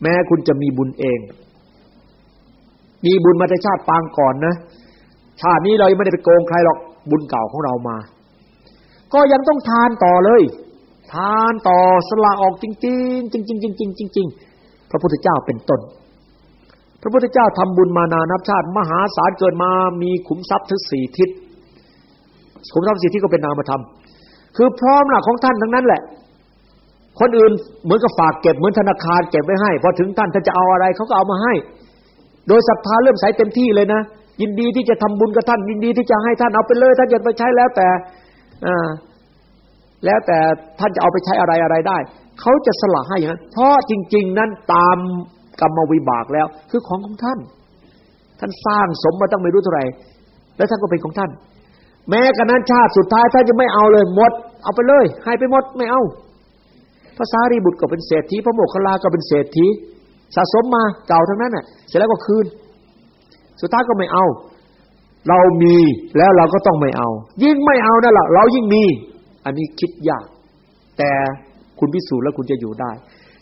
แม้คุณจะมีบุญเอง มีบุญมาแต่ชาติปางก่อนนะ ชาตินี้เรายังไม่ได้ไปโกงใครหรอกบุญเก่าของเรามา ก็ยังต้องทานต่อเลย ทานต่อสละออกจริง ๆ จริง ๆ จริง ๆ จริง ๆ พระพุทธเจ้าเป็นต้น พระพุทธเจ้าทำบุญมานานับชาติ มหาศาลเกิดมามีขุมทรัพย์ทั้งสี่ทิศขุมทรัพย์สี่ทิศก็เป็นนามธรรม คือพร้อมหลักของท่านทั้งนั้นแหละ คนอื่นเหมือนกับฝากเก็บเหมือนธนาคารเก็บไว้ให้พอถึงท่านท่านจะเอาอะไรเขาก็เอามาให้ โดยศรัทธาเริ่มใสเต็มที่เลยนะยินดีที่จะทำบุญกับท่าน ยินดีที่จะให้ท่านเอาไปเลยท่านจะไปใช้แล้วแต่อ่า แล้วแต่ท่านจะเอาไปใช้อะไรอะไรได้ เขาจะสละให้อย่างนั้น เพราะจริง ๆ นั้นตามกรรมวิบากแล้ว คือของของท่าน ท่านสร้างสมมาตั้งไม่รู้เท่าไหร่ แล้วท่านก็เป็นของท่าน แม้กระนั้นชาติสุดท้ายท่านจะไม่เอาเลยหมด เอาไปเลย ให้ไปหมดไม่เอาพระสารีบุตรก็เป็นเศรษฐีพระโมคคัลลาก็เป็นเศรษฐีสะสมมาเก่าทั้งนั้นน่ะ เสร็จแล้วก็คืน สุดท้ายก็ไม่เอา เรามีแล้วเราก็ต้องไม่เอา ยิ่งไม่เอานั่นแหละเรายิ่งมี อันนี้คิดยาก แต่คุณพิสูจน์แล้วคุณจะอยู่ได้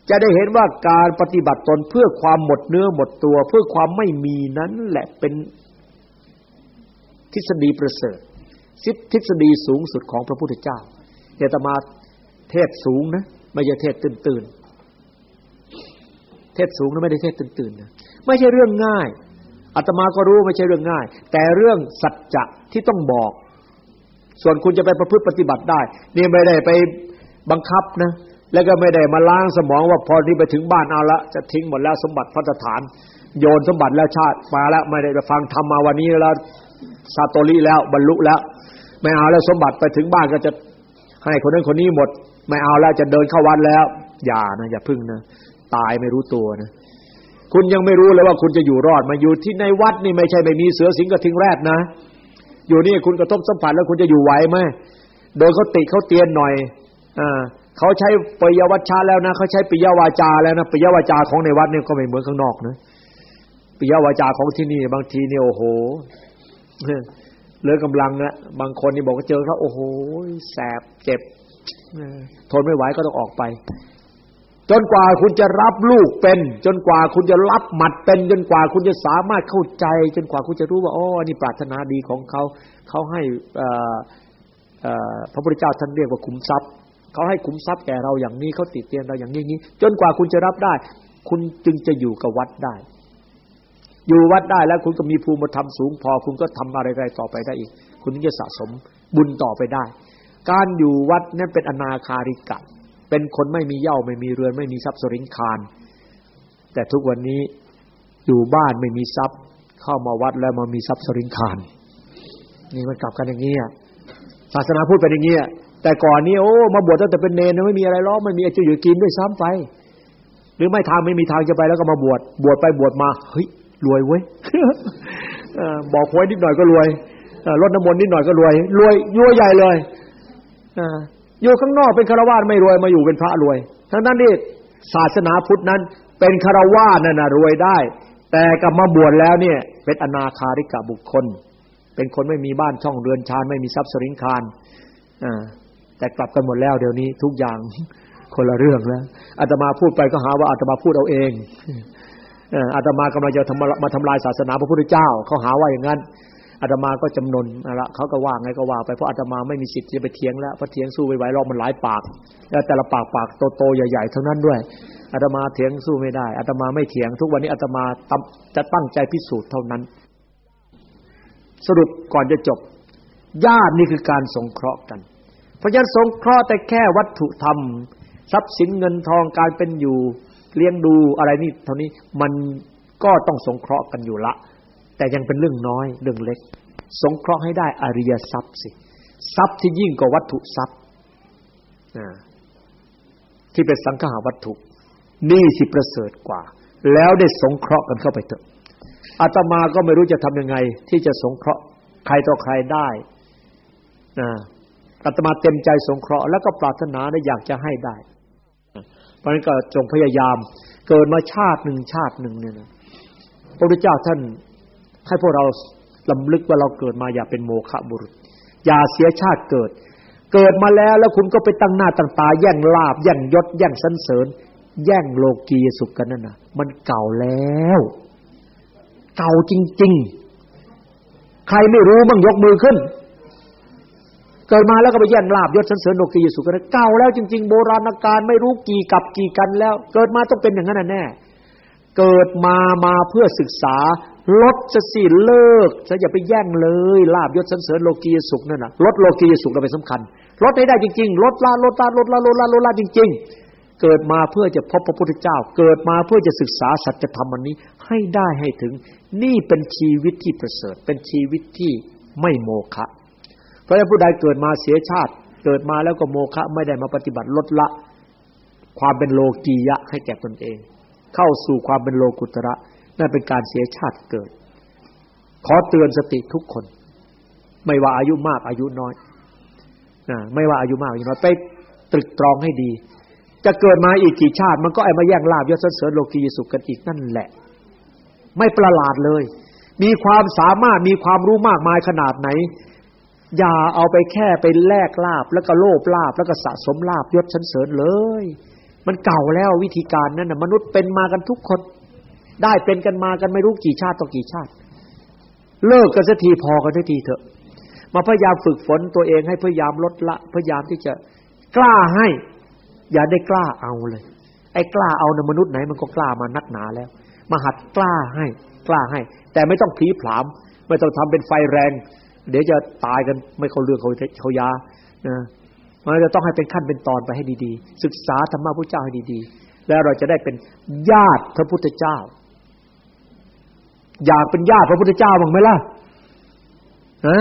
จะได้เห็นว่าการปฏิบัติตนเพื่อความหมดเนื้อหมดตัว เพื่อความไม่มีนั้นแหละเป็นทฤษฎีประเสริฐทฤษฎีสูงสุดของพระพุทธเจ้าเอตมาเทศสูงนะไม่ใช่เทศตื่นตื่นเทศสูงนะไม่ได้เทศตื่นตื่นนะไม่ใช่เรื่องง่ายอาตมาก็รู้ไม่ใช่เรื่องง่าย แต่เรื่องสัจจะที่ต้องบอก ส่วนคุณจะไปประพฤติปฏิบัติได้ นี่ไม่ได้ไปบังคับนะ แล้วก็ไม่ได้มาล้างสมองว่าพอที่ไปถึงบ้านเอาละจะทิ้งหมดแล้วสมบัติพัฒฐาน โยนสมบัติแล้วชาติมาแล้วไม่ได้ไปฟังธรรมมาวันนี้แล้วซาโตริแล้วบรรลุแล้ว ไม่เอาแล้วสมบัติไปถึงบ้านก็จะให้คนนั้นคนนี้หมด ไม่เอาแล้วจะเดินเข้าวัดแล้ว อย่านะอย่าพึ่งนะตายไม่รู้ตัวนะคุณยังไม่รู้เลยว่าคุณจะอยู่รอดมาอยู่ที่ในวัดนี่ไม่ใช่ไม่มีเสือสิงกระทิงแรดนะ อยู่นี่คุณกระทบสัมผัสแล้วคุณจะอยู่ไหวไหมโดนเขาติเขาเตียนหน่อยอ่าเขาใช้ปิยวัชชาแล้วนะเขาใช้ปิยวาจาแล้วนะปิยวาจาของในวัดเนี่ยก็ไม่เหมือนข้างนอกนะปิยวาจาของที่นี่ บางทีเนี่ยโอ้โหเหลือกำลังนะบางคนนี่บอกว่าเจอเขาโอ้โหแสบเจ็บทนไม่ไหวก็ต้องออกไป จนกว่าคุณจะรับลูกเป็น จนกว่าคุณจะรับหมัดเป็น จนกว่าคุณจะสามารถเข้าใจ จนกว่าคุณจะรู้ว่าอ๋อนี่ปรารถนาดีของเขาเขาให้พระพุทธเจ้าท่านเรียกว่าคุ้มทรัพย์เขาให้คุ้มทรัพย์แก่เราอย่างนี้เขาติดเตียนเราอย่างนี้นี้ จนกว่าคุณจะรับได้ คุณจึงจะอยู่กับวัดได้ อยู่วัดได้แล้วคุณก็มีภูมิธรรมสูงพอ คุณก็ทำอะไรๆต่อไปได้อีก คุณจะสะสมบุญต่อไปได้ การอยู่วัดนั่นเป็นอนาคาริกะ เป็นคนไม่มีเย่าไม่มีเรือนไม่มีทรัพย์สริงคาร แต่ทุกวันนี้อยู่บ้านไม่มีทรัพย์ เข้ามาวัดแล้วมามีทรัพย์สริงคารนี่มันกลับกันอย่างนี้ศาสนาพูดเป็นอย่างนี้แต่ก่อนนี้โอ้มาบวชตั้งแต่เป็นเนรไม่มีอะไรล้อไม่มีอาชีพอยู่กินด้วยซ้ำไป หรือไม่ทางไม่มีทางจะไปแล้วก็มาบวชบวชไปบวชมาเฮ้ยรวยเว้ยบอกหวยนิดหน่อยก็รวยรดน้ำมนต์นิดหน่อยก็รวย รวยยั่วใหญ่เลย อยู่ข้างนอกเป็นคารวาสไม่รวยมาอยู่เป็นพระรวย ทั้งนั้นนี่ศาสนาพุทธนั้นเป็นคารวาสนั่นนะรวยได้ แต่กลับมาบวชแล้วเนี่ย เป็นอนาคาริกะบุคคล เป็นคนไม่มีบ้านช่องเรือนชานไม่มีทรัพย์สริงคารอ่าแต่กลับกันหมดแล้วเดี๋ยวนี้ทุกอย่างคนละเรื่องแล้วอาตมาพูดไปก็หาว่าอาตมาพูดเอาเองอาตมากำลังจะมาทำลายศาสนาพระพุทธเจ้าเขาหาว่าอย่างนั้น อาตมาก็จำนนละเขาก็ว่าไงก็ว่าไปเพราะอาตมาไม่มีสิทธิ์จะไปเถียงแล้วเพราะเถียงสู้ไม่ไหวหรอกมันหลายปาก แล้วแต่ละปากปากโตๆใหญ่ๆทั้งนั้นด้วยอาตมาเถียงสู้ไม่ได้อาตมาไม่เถียง ทุกวันนี้อาตมาจะตั้งใจพิสูจน์เท่านั้น สรุปก่อนจะจบ ญาตินี่คือการสงเคราะห์กัน เพราะฉะนั้นสงเคราะห์แต่แค่วัตถุธรรม ทรัพย์สินเงินทองการเป็นอยู่เลี้ยงดูอะไรนี่เท่านี้มันก็ต้องสงเคราะห์กันอยู่ละ แต่ยังเป็นเรื่องน้อยเรื่องเล็ก สงเคราะห์ให้ได้อริยทรัพย์สิทรัพย์ที่ยิ่งกว่าวัตถุทรัพย์ที่เป็นสังขาวัตถุ นี่สิประเสริฐกว่า แล้วได้สงเคราะห์กันเข้าไปเถอะอาตมาก็ไม่รู้จะทำยังไง ที่จะสงเคราะห์ใครต่อใครได้อาตมาเต็มใจสงเคราะห์แล้วก็ปรารถนาได้อยากจะให้ได้ เพราะนั้นก็จงพยายาม เกิดมาชาติหนึ่งชาติหนึ่งเนี่ยนะพระพุทธเจ้าท่าน ให้พวกเราลำลึกว่าเราเกิดมาอย่าเป็นโมฆะบุรุษ อย่าเสียชาติเกิด เกิดมาแล้วแล้วคุณก็ไปตั้งหน้าตั้งตาแย่งลาบ แย่งยศ แย่งสันเสริญ แย่งโลกียสุขกันนั่นน่ะ มันเก่าแล้ว เก่าจริง ๆ ใครไม่รู้มั่งยกมือขึ้น เกิดมาแล้วก็ไปแย่งลาบยศสันเสริญโลกียสุขกันเก่าแล้วจริง ๆ โบราณกาลไม่รู้กี่กับกี่กันแล้ว เกิดมาต้องเป็นอย่างนั้นแน่เกิดมามาเพื่อศึกษา ลดจะสิเลิกจะอย่าไปแย่งเลยลาบยศสันเสริญโลกียสุขนั่นน่ะลดโลกียสุขเราเป็นสำคัญ ลดให้ได้จริงๆลดละลดละลดละลดละลดละจริง ๆ เกิดมาเพื่อจะพบพระพุทธเจ้า เกิดมาเพื่อจะศึกษาสัจธรรมอันนี้ให้ได้ให้ถึง นี่เป็นชีวิตที่ประเสริฐ เป็นชีวิตที่ไม่โมฆะเพราะฉะนั้นผู้ใดเกิดมาเสียชาติ เกิดมาแล้วก็โมฆะไม่ได้มาปฏิบัติลดละ ความเป็นโลกียะให้แก่ตนเอง เข้าสู่ความเป็นโลกุตระ นั่นเป็นการเสียชาติเกิด ขอเตือนสติทุกคน ไม่ว่าอายุมากอายุน้อยนะไม่ว่าอายุมากอายุน้อยไปตรึกตรองให้ดี จะเกิดมาอีกกี่ชาติ มันก็ไอ้มาแย่งลาบยศเสริญโลกียสุขกันอีกนั่นแหละ ไม่ประหลาดเลย มีความสามารถมีความรู้มากมายขนาดไหน อย่าเอาไปแค่ไปแลกลาบแล้วก็โลภลาบแล้วก็สะสมลาบยศชั้นเสริญเลย มันเก่าแล้ววิธีการนั้นนะมนุษย์เป็นมากันทุกคน ได้เป็นกันมากันไม่รู้กี่ชาติต่อกี่ชาติ เลิกกันสักทีพอกันสักทีเถอะ มาพยายามฝึกฝนตัวเองให้พยายามลดละพยายามที่จะกล้าให้ อย่าได้กล้าเอาเลย ไอ้กล้าเอาในมนุษย์ไหนมันก็กล้ามานักหนาแล้ว มาหัดกล้าให้ กล้าให้ แต่ไม่ต้องผีผาม ไม่ต้องทำเป็นไฟแรง เดี๋ยวจะตายกันไม่เขาเรื่องเขาเขายานะมันจะต้องให้เป็นขั้นเป็นตอนไปให้ดีๆ ศึกษาธรรมะพระเจ้าให้ดีๆ แล้วเราจะได้เป็นญาติพระพุทธเจ้า อยากเป็นญาติพระพุทธเจ้าบ้างไหมล่ะฮะ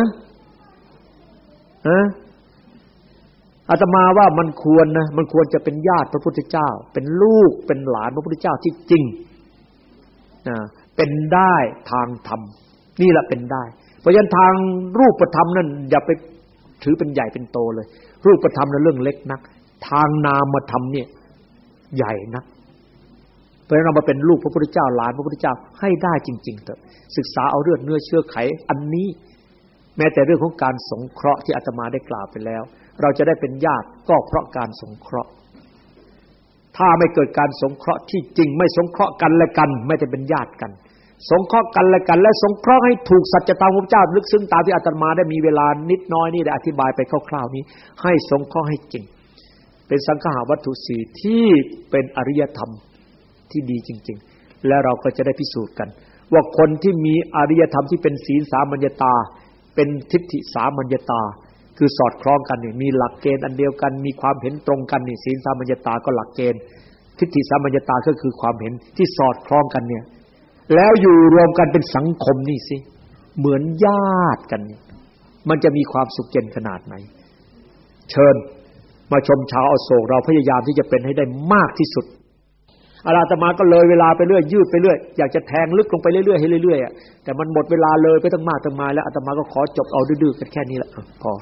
ฮะอาตมาว่ามันควรนะมันควรจะเป็นญาติพระพุทธเจ้า เป็นลูกเป็นหลานพระพุทธเจ้าที่จริงนะเป็นได้ทางธรรมนี่แหละเป็นได้ เพราะฉะนั้นทางรูปธรรมนั่นอย่าไปถือเป็นใหญ่เป็นโตเลย รูปธรรมนั้นเรื่องเล็กนัก ทางนามธรรมเนี่ยใหญ่นัก ราะฉะนั้นเรามาเป็นลูกพระพุทธเจ้าหลานพระพุทธเจ้าให้ได้จริง ๆ เถอะ ศึกษาเอาเลือดเนื้อเชื้อไขอันนี้ แม้แต่เรื่องของการสงเคราะห์ที่อาตมาได้กล่าวไปแล้ว เราจะได้เป็นญาติก็เพราะการสงเคราะห์ ถ้าไม่เกิดการสงเคราะห์ที่จริงไม่สงเคราะห์กันและกัน ไม่ได้เป็นญาติกัน สงเคราะห์กันและกัน และสงเคราะห์ให้ถูกสัจธรรมของพระเจ้าลึกซึ้งตามที่อาตมาได้มีเวลานิดน้อยนี่ได้อธิบายไปคร่าวๆนี้ ให้สงเคราะห์ให้จริง เป็นสังฆาวัตถุสีที่เป็นอริยธรรม ที่ดีจริง ๆ และเราก็จะได้พิสูจน์กัน ว่าคนที่มีอริยธรรมที่เป็นศีลสามัญญตา เป็นทิฏฐิสามัญญตา คือสอดคล้องกันนี่มีหลักเกณฑ์อันเดียวกัน มีความเห็นตรงกันนี่ศีลสามัญญตาก็หลักเกณฑ์ ทิฏฐิสามัญญตาก็คือความเห็นที่สอดคล้องกันเนี่ยแล้วอยู่รวมกันเป็นสังคมนี่สิเหมือนญาติกัน มันจะมีความสุขเย็นขนาดไหน เชิญมาชมชาวอโศกเราพยายามที่จะเป็นให้ได้มากที่สุด อาราตมาก็เลยเวลาไปเรื่อยยืดไปเรื่อยอยากจะแทงลึกลงไปเรื่อยๆให้เรื่อยๆแต่มันหมดเวลาเลยไปตั้งมากตั้งมายแล้วอาตมาก็ขอจบเอาดื้อๆกันแค่นี้แหละพอ